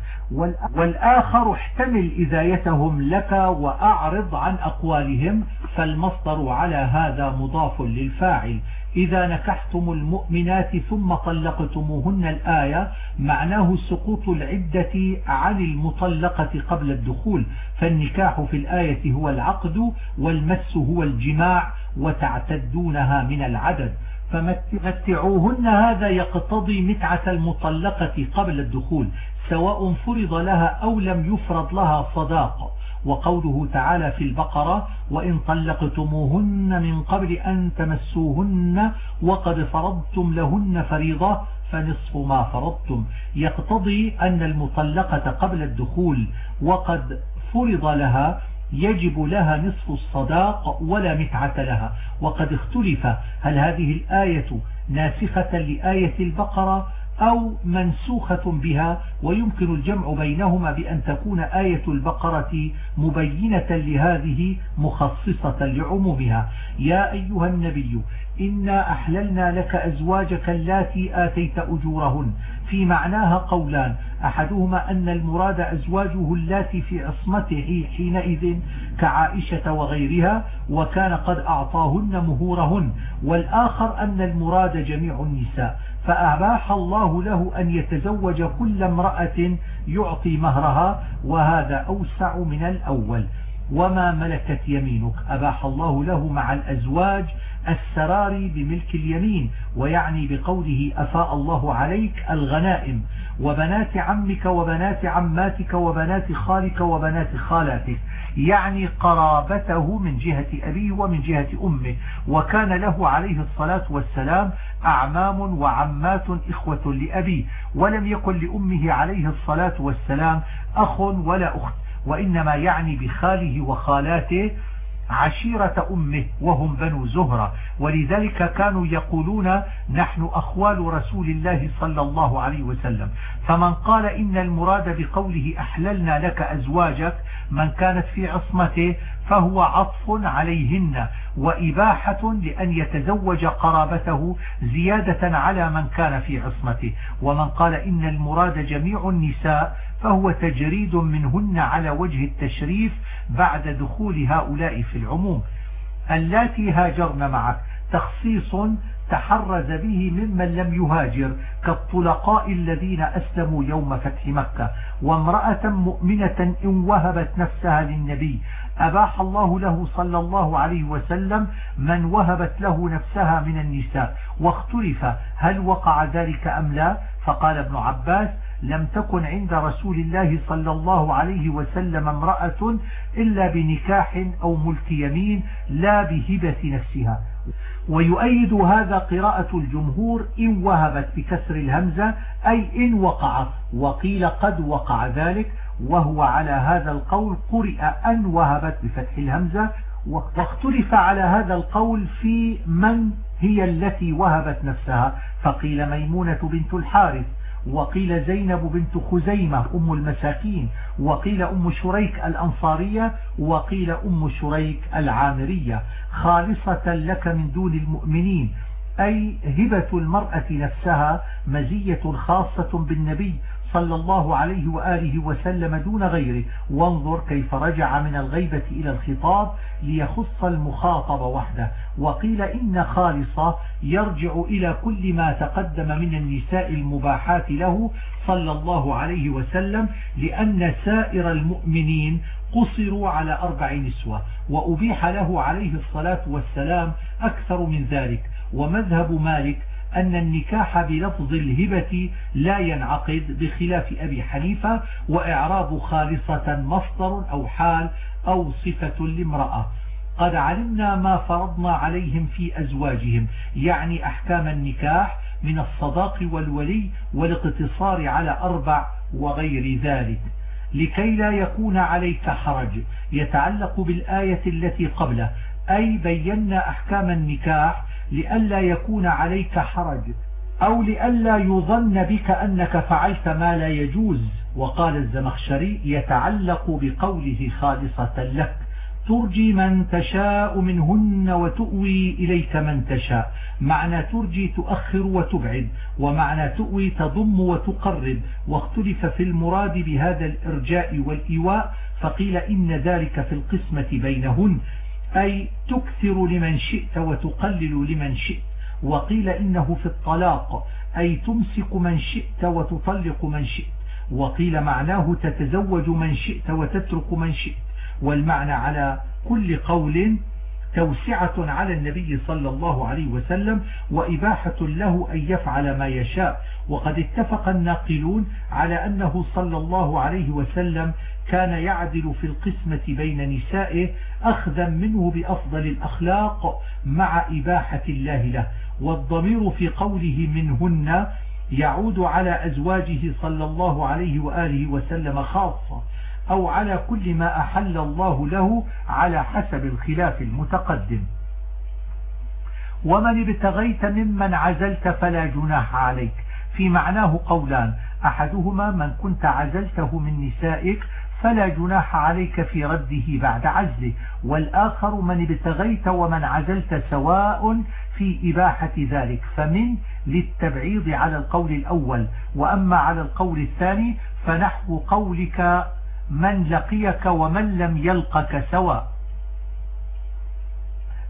S1: والآخر احتمل إذايتهم لك وأعرض عن أقوالهم فالمصدر على هذا مضاف للفاعل. إذا نكحتم المؤمنات ثم طلقتموهن الآية معناه سقوط العدة عن المطلقة قبل الدخول. فالنكاح في الآية هو العقد والمس هو الجماع وتعتدونها من العدد. فمتعوهن هذا يقتضي متعة المطلقة قبل الدخول سواء فرض لها أو لم يفرض لها صداق. وقوله تعالى في البقرة وإن طلقتموهن من قبل أن تمسوهن وقد فرضتم لهن فريضة فنصف ما فرضتم. يقتضي أن المطلقة قبل الدخول وقد فرض لها يجب لها نصف الصداق ولا متعة لها. وقد اختلف هل هذه الآية ناسخة لآية البقرة أو منسوخة بها ويمكن الجمع بينهما بأن تكون آية البقرة مبينة لهذه مخصصة لعمومها. يا أيها النبي إنا أحللنا لك أزواجك اللاتي آتيت أجورهن. في معناها قولان أحدهما أن المراد أزواجه اللاتي في عصمته حينئذ كعائشة وغيرها وكان قد أعطاهن مهورهن والآخر أن المراد جميع النساء. فأباح الله له أن يتزوج كل امرأة يعطي مهرها وهذا أوسع من الأول. وما ملكت يمينك؟ أباح الله له مع الأزواج السرار بملك اليمين ويعني بقوله أفاء الله عليك الغنائم وبنات عمك وبنات عماتك وبنات خالك وبنات خالاتك يعني قرابته من جهة أبيه ومن جهة أمه وكان له عليه الصلاة والسلام أعمام وعمات إخوة لأبيه ولم يكن لأمه عليه الصلاة والسلام أخ ولا أخت وإنما يعني بخاله وخالاته عشيرة أمه وهم بنو زهرة ولذلك كانوا يقولون نحن أخوال رسول الله صلى الله عليه وسلم. فمن قال إن المراد بقوله أحللنا لك أزواجك من كانت في عصمته فهو عطف عليهن وإباحة لأن يتزوج قرابته زيادة على من كان في عصمته. ومن قال إن المراد جميع النساء فهو تجريد منهن على وجه التشريف بعد دخول هؤلاء في العموم. اللاتي هاجرن معك. تخصيص تحرز به ممن لم يهاجر كالطلقاء الذين أسلموا يوم فتح مكة. وامرأة مؤمنة إن وهبت نفسها للنبي. أباح الله له صلى الله عليه وسلم من وهبت له نفسها من النساء. واختلف هل وقع ذلك أم لا؟ فقال ابن عباس لم تكن عند رسول الله صلى الله عليه وسلم امرأة إلا بنكاح أو ملك يمين لا بهبة نفسها. ويؤيد هذا قراءة الجمهور إن وهبت بكسر الهمزة أي إن وقع وقيل قد وقع ذلك وهو على هذا القول قرئ أن وهبت بفتح الهمزة واختلف على هذا القول في من هي التي وهبت نفسها. فقيل ميمونة بنت الحارث. وقيل زينب بنت خزيمة أم المساكين وقيل أم شريك الأنصارية وقيل أم شريك العامرية. خالصة لك من دون المؤمنين أي هبة المرأة نفسها مزية خاصة بالنبي صلى الله عليه وآله وسلم دون غيره. وانظر كيف رجع من الغيبة إلى الخطاب ليخص المخاطب وحده. وقيل إن خالصة يرجع إلى كل ما تقدم من النساء المباحات له صلى الله عليه وسلم لأن سائر المؤمنين قصروا على أربع نسوة وأبيح له عليه الصلاة والسلام أكثر من ذلك. ومذهب مالك أن النكاح بلفظ الهبة لا ينعقد بخلاف أبي حنيفة وإعراب خالصة مصدر أو حال أو صفة لامرأة. قد علمنا ما فرضنا عليهم في أزواجهم يعني أحكام النكاح من الصداق والولي والاقتصار على أربع وغير ذلك. لكي لا يكون عليك حرج يتعلق بالآية التي قبله أي بينا أحكام النكاح لئلا يكون عليك حرج أو لئلا يظن بك أنك فعلت ما لا يجوز. وقال الزمخشري يتعلق بقوله خالصة لك ترجي من تشاء منهن وتؤوي إليك من تشاء. معنى ترجي تؤخر وتبعد ومعنى تؤوي تضم وتقرب. واختلف في المراد بهذا الإرجاء والإيواء فقيل إن ذلك في القسمة بينهن. أي تكثر لمن شئت وتقلل لمن شئت. وقيل إنه في الطلاق أي تمسك من شئت وتطلق من شئت. وقيل معناه تتزوج من شئت وتترك من شئت. والمعنى على كل قول توسعة على النبي صلى الله عليه وسلم وإباحة له أن يفعل ما يشاء. وقد اتفق الناقلون على أنه صلى الله عليه وسلم كان يعدل في القسمة بين نسائه أخذا منه بأفضل الأخلاق مع إباحة الله له والضمير في قوله منهن يعود على أزواجه صلى الله عليه وآله وسلم خاصة أو على كل ما أحل الله له على حسب الخلاف المتقدم. ومن ابتغيت ممن عزلت فلا جناح عليك. في معناه قولان أحدهما من كنت عزلته من نسائك فلا جناح عليك في رده بعد عزله والآخر من ابتغيت ومن عزلت سواء في إباحة ذلك. فمن للتبعيض على القول الأول. وأما على القول الثاني فنحو قولك من لقيك ومن لم يلقك سواء.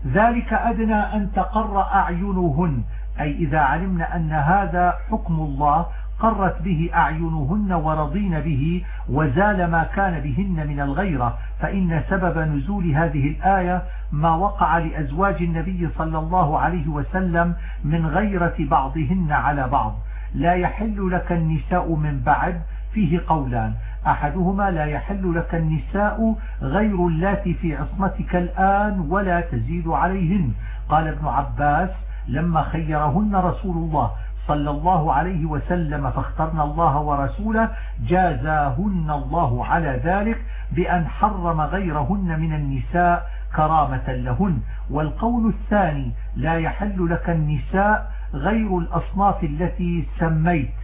S1: ذلك أدنى أن تقر أعينهن. أي إذا علمنا أن هذا حكم الله قرت به أعينهن ورضين به وزال ما كان بهن من الغيرة فإن سبب نزول هذه الآية ما وقع لأزواج النبي صلى الله عليه وسلم من غيرة بعضهن على بعض. لا يحل لك النساء من بعد فيه قولان. أحدهما لا يحل لك النساء غير اللاتي في عصمتك الآن ولا تزيد عليهن. قال ابن عباس لما خيرهن رسول الله. صلى الله عليه وسلم فاخترنا الله ورسوله جازاهن الله على ذلك بأن حرم غيرهن من النساء كرامة لهن. والقول الثاني لا يحل لك النساء غير الأصناف التي سميت.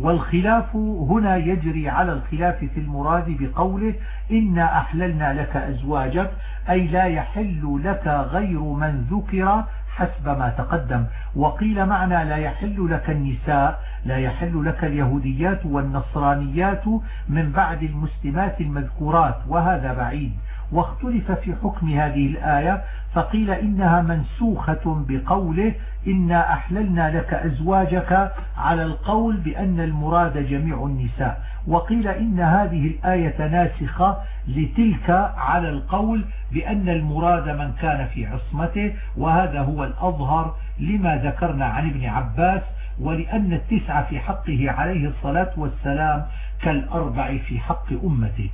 S1: والخلاف هنا يجري على الخلاف في المراد بقوله إنا أحللنا لك أزواجك أي لا يحل لك غير من ذكر حسب ما تقدم. وقيل معنى لا يحل لك النساء لا يحل لك اليهوديات والنصرانيات من بعد المسلمات المذكورات وهذا بعيد. واختلف في حكم هذه الآية فقيل إنها منسوخة بقوله إنا أحللنا لك أزواجك على القول بأن المراد جميع النساء. وقيل إن هذه الآية ناسخة لتلك على القول بأن المراد من كان في عصمته وهذا هو الأظهر لما ذكرنا عن ابن عباس ولأن التسعة في حقه عليه الصلاة والسلام كالأربع في حق أمته.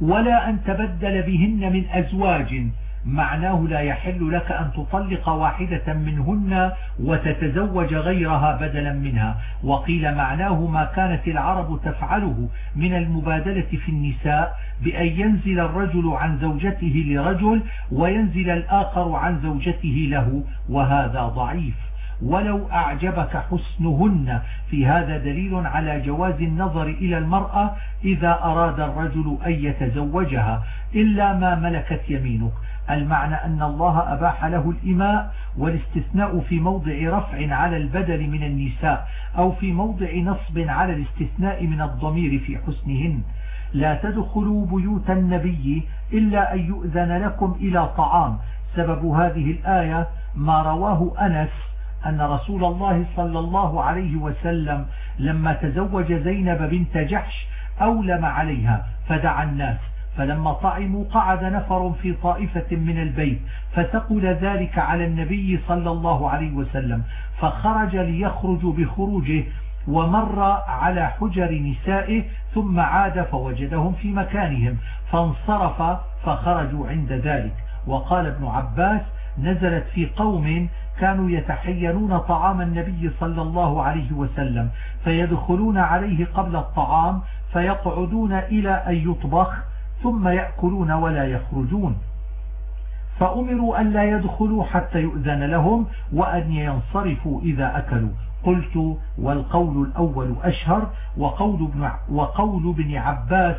S1: ولا أن تبدل بهن من أزواج. معناه لا يحل لك أن تطلق واحدة منهن وتتزوج غيرها بدلا منها. وقيل معناه ما كانت العرب تفعله من المبادلة في النساء بأن ينزل الرجل عن زوجته لرجل وينزل الآخر عن زوجته له وهذا ضعيف. ولو أعجبك حسنهن. في هذا دليل على جواز النظر إلى المرأة إذا أراد الرجل أن يتزوجها. إلا ما ملكت يمينك. المعنى أن الله أباح له الإماء والاستثناء في موضع رفع على البدل من النساء أو في موضع نصب على الاستثناء من الضمير في حسنهن. لا تدخلوا بيوت النبي إلا أن يؤذن لكم إلى طعام. سبب هذه الآية ما رواه أنس أن رسول الله صلى الله عليه وسلم لما تزوج زينب بنت جحش أولم عليها فدعا الناس. فلما طعموا قعد نفر في طائفة من البيت فثقل ذلك على النبي صلى الله عليه وسلم فخرج ليخرج بخروجه ومر على حجر نسائه ثم عاد فوجدهم في مكانهم فانصرف فخرجوا عند ذلك. وقال ابن عباس نزلت في قوم كانوا يتحينون طعام النبي صلى الله عليه وسلم فيدخلون عليه قبل الطعام فيقعدون إلى أن يطبخ ثم يأكلون ولا يخرجون. فأمروا أن لا يدخلوا حتى يؤذن لهم وأن ينصرفوا إذا أكلوا. قلت والقول الأول أشهر وقول ابن, وقول ابن عباس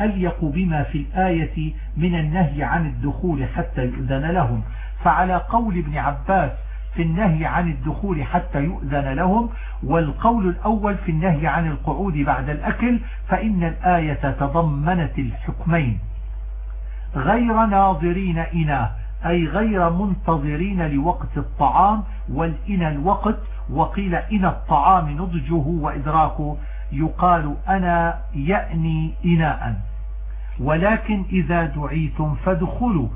S1: أليق بما في الآية من النهي عن الدخول حتى يؤذن لهم. فعلى قول ابن عباس في النهي عن الدخول حتى يؤذن لهم والقول الأول في النهي عن القعود بعد الأكل فإن الآية تضمنت الحكمين. غير ناظرين إناه أي غير منتظرين لوقت الطعام والإن الوقت وقيل إن الطعام نضجه وإدراكه يقال أنا يأني إناء. ولكن إذا دعيتم فادخلوا.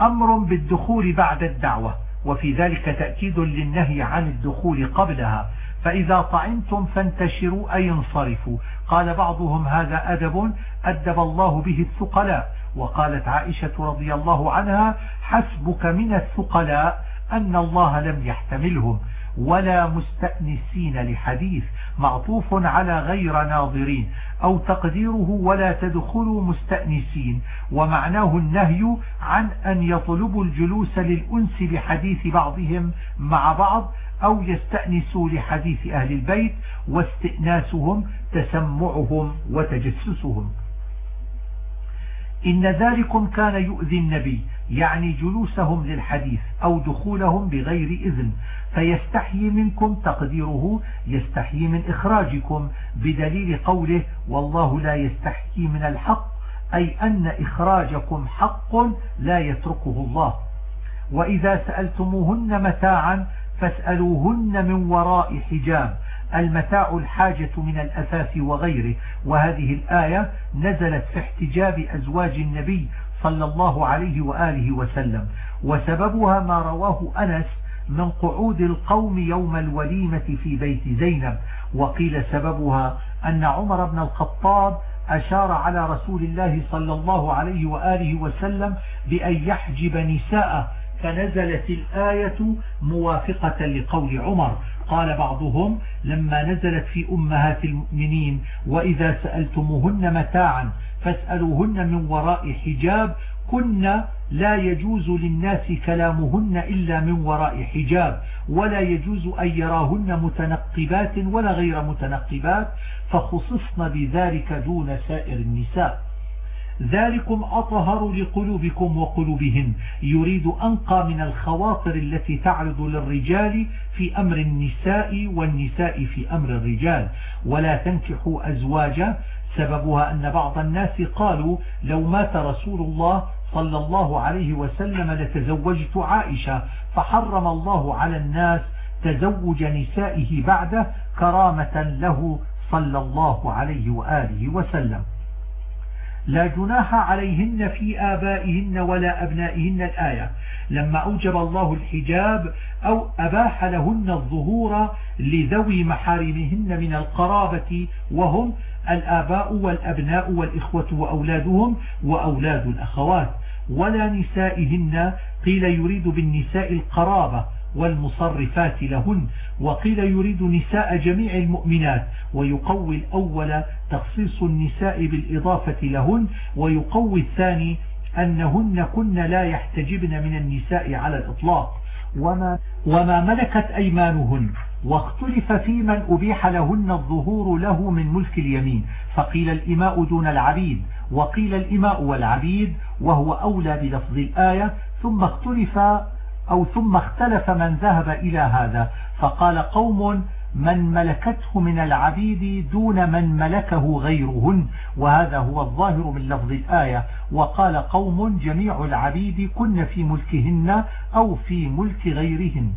S1: أمر بالدخول بعد الدعوة. وفي ذلك تأكيد للنهي عن الدخول قبلها. فإذا طعنتم فانتشروا أي انصرفوا. قال بعضهم هذا أدب أدب الله به الثقلاء. وقالت عائشة رضي الله عنها حسبك من الثقلاء أن الله لم يحتملهم. ولا مستأنسين لحديث معطوف على غير ناظرين أو تقديره ولا تدخلوا مستأنسين ومعناه النهي عن أن يطلبوا الجلوس للأنس بحديث بعضهم مع بعض أو يستأنسوا لحديث أهل البيت واستئناسهم تسمعهم وتجسسهم. إن ذلكم كان يؤذي النبي يعني جلوسهم للحديث أو دخولهم بغير إذن فيستحيي منكم تقديره يستحيي من إخراجكم بدليل قوله والله لا يستحيي من الحق أي أن إخراجكم حق لا يتركه الله. وإذا سألتموهن متاعا فاسألوهن من وراء حجاب المتاع الحاجة من الأثاث وغيره. وهذه الآية نزلت في احتجاب أزواج النبي صلى الله عليه وآله وسلم. وسببها ما رواه أنس من قعود القوم يوم الوليمة في بيت زينب. وقيل سببها أن عمر بن الخطاب أشار على رسول الله صلى الله عليه وآله وسلم بأن يحجب نساءه فنزلت الآية موافقة لقول عمر. قال بعضهم لما نزلت في أمهات المؤمنين وإذا سألتموهن متاعا فاسألوهن من وراء حجاب. كن لا يجوز للناس كلامهن إلا من وراء حجاب ولا يجوز أن يراهن متنقبات ولا غير متنقبات فخصصن بذلك دون سائر النساء. ذلكم أطهر لقلوبكم وقلوبهن. يريد أنقى من الخواطر التي تعرض للرجال في أمر النساء والنساء في أمر الرجال. ولا تنكحوا أزواجا سببها أن بعض الناس قالوا لو مات رسول الله صلى الله عليه وسلم لتزوجت عائشة فحرم الله على الناس تزوج نسائه بعده كرامة له صلى الله عليه وآله وسلم. لا جناح عليهن في آبائهن ولا أبنائهن الآية. لما أوجب الله الحجاب أو أباح لهن الظهور لذوي محارمهن من القرابة وهم الآباء والأبناء والإخوة وأولادهم وأولاد الأخوات ولا نسائهن قيل يريد بالنساء القرابة والمصرفات لهن وقيل يريد نساء جميع المؤمنات ويقوي الأول تخصيص النساء بالإضافة لهن ويقوي الثاني أنهن كن لا يحتجبن من النساء على الإطلاق. وما, وما ملكت أيمانهن واختلف في من أبيح لهن الظهور له من ملك اليمين فقيل الإماء دون العبيد وقيل الإماء والعبيد وهو أولى بلفظ الآية ثم اختلف أو ثم اختلف من ذهب إلى هذا فقال قوم من ملكته من العبيد دون من ملكه غيرهن وهذا هو الظاهر من لفظ الآية. وقال قوم جميع العبيد كن في ملكهن أو في ملك غيرهن.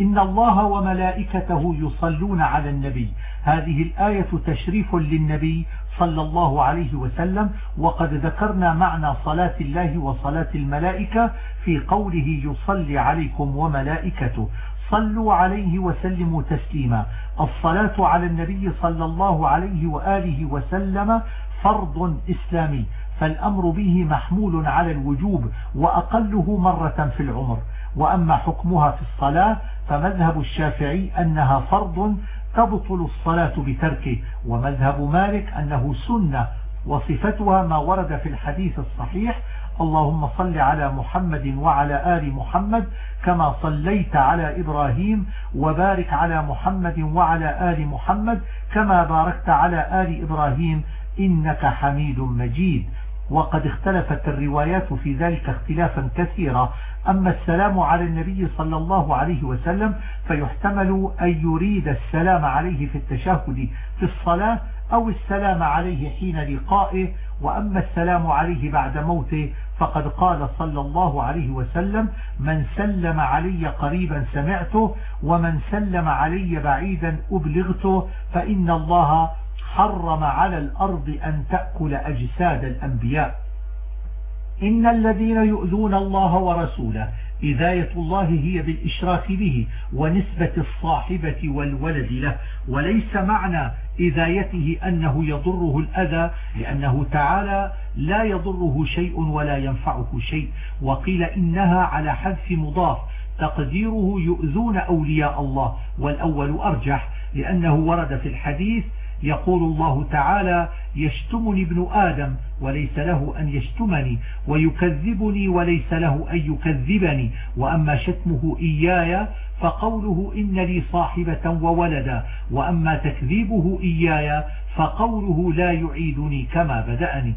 S1: إن الله وملائكته يصلون على النبي. هذه الآية تشريف للنبي صلى الله عليه وسلم. وقد ذكرنا معنى صلاة الله وصلاة الملائكة في قوله يصلي عليكم وملائكته. صلوا عليه وسلموا تسليما. الصلاة على النبي صلى الله عليه وآله وسلم فرض إسلامي فالأمر به محمول على الوجوب وأقله مرة في العمر. وأما حكمها في الصلاة فمذهب الشافعي أنها فرض تبطل الصلاة بتركه ومذهب مالك أنه سنة وصفتها ما ورد في الحديث الصحيح اللهم صل على محمد وعلى آل محمد كما صليت على إبراهيم وبارك على محمد وعلى آل محمد كما باركت على آل إبراهيم إنك حميد مجيد. وقد اختلفت الروايات في ذلك اختلافا كثيرا. أما السلام على النبي صلى الله عليه وسلم فيحتمل أن يريد السلام عليه في التشهد في الصلاة أو السلام عليه حين لقائه. وأما السلام عليه بعد موته فقد قال صلى الله عليه وسلم من سلم علي قريبا سمعته ومن سلم علي بعيدا أبلغته فإن الله حرم على الأرض أن تأكل أجساد الأنبياء. إن الذين يؤذون الله ورسوله إذاية الله هي بالإشراك به ونسبة الصاحبة والولد له. وليس معنى إذايته أنه يضره الأذى لأنه تعالى لا يضره شيء ولا ينفعه شيء. وقيل إنها على حذف مضاف تقديره يؤذون أولياء الله والأول أرجح لأنه ورد في الحديث يقول الله تعالى يشتمني ابن آدم وليس له أن يشتمني ويكذبني وليس له أن يكذبني وأما شتمه إياي فقوله إن لي صاحبة وولدا وأما تكذيبه إياي فقوله لا يعيدني كما بدأني.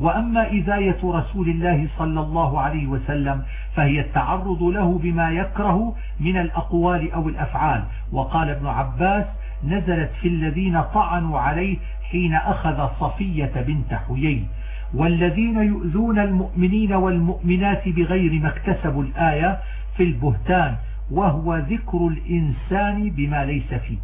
S1: وأما إذاية رسول الله صلى الله عليه وسلم فهي التعرض له بما يكره من الأقوال أو الأفعال. وقال ابن عباس نزلت في الذين طعنوا عليه حين أخذ صفية بنت حيي. والذين يؤذون المؤمنين والمؤمنات بغير ما اكتسبوا الآية في البهتان وهو ذكر الإنسان بما ليس فيه.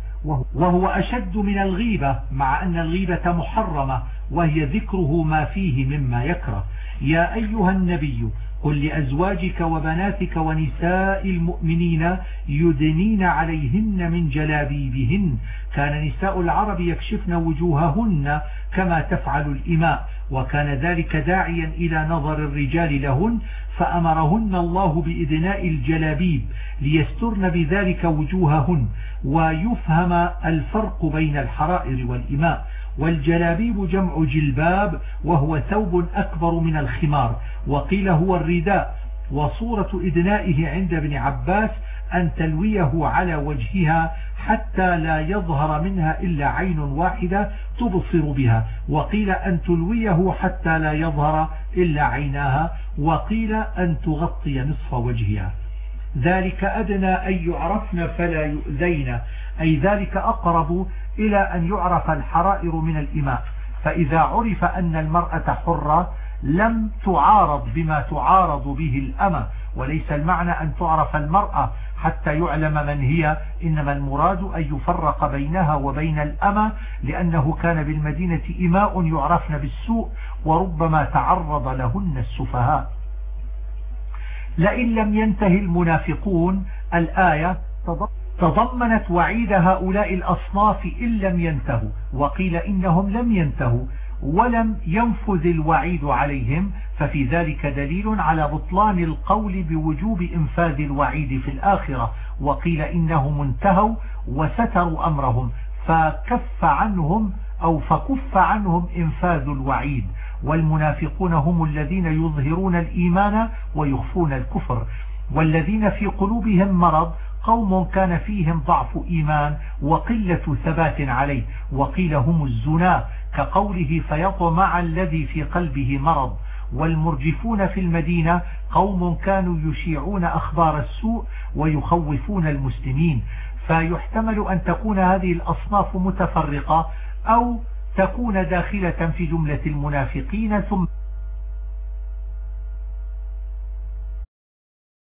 S1: وهو أشد من الغيبة مع أن الغيبة محرمة وهي ذكره ما فيه مما يكره. يا أيها النبي قل لأزواجك وبناتك ونساء المؤمنين يدنين عليهن من جلابيبهن. كان نساء العرب يكشفن وجوههن كما تفعل الإماء وكان ذلك داعيا إلى نظر الرجال لهن فأمرهن الله بإدناء الجلابيب ليسترن بذلك وجوههن ويفهم الفرق بين الحرائر والإماء. والجلابيب جمع جلباب وهو ثوب أكبر من الخمار. وقيل هو الرداء. وصورة إدنائه عند ابن عباس أن تلويه على وجهها حتى لا يظهر منها إلا عين واحدة تبصر بها. وقيل أن تلويه حتى لا يظهر إلا عيناها. وقيل أن تغطي نصف وجهها. ذلك أدنى أن يعرفن فلا يؤذين. أي ذلك أقرب إلى أن يعرف الحرائر من الإماء فإذا عرف أن المرأة حرة لم تعارض بما تعارض به الأمة. وليس المعنى أن تعرف المرأة حتى يعلم من هي. إنما المراد أن يفرق بينها وبين الأمة لأنه كان بالمدينة إماء يعرفن بالسوء وربما تعرض لهن السفهاء. لئن لم ينتهي المنافقون الآية تضمنت وعيد هؤلاء الأصناف إن لم ينتهوا وقيل إنهم لم ينتهوا ولم ينفذ الوعيد عليهم ففي ذلك دليل على بطلان القول بوجوب إنفاذ الوعيد في الآخرة وقيل إنهم انتهوا وستروا أمرهم فكف عنهم أو فكف عنهم إنفاذ الوعيد والمنافقون هم الذين يظهرون الإيمان ويخفون الكفر والذين في قلوبهم مرض قوم كان فيهم ضعف إيمان وقلة ثبات عليه وقيل هم الزنا كقوله فيطمع الذي في قلبه مرض. والمرجفون في المدينة قوم كانوا يشيعون أخبار السوء ويخوفون المسلمين. فيحتمل أن تكون هذه الأصناف متفرقة أو تكون داخلة في جملة المنافقين ثم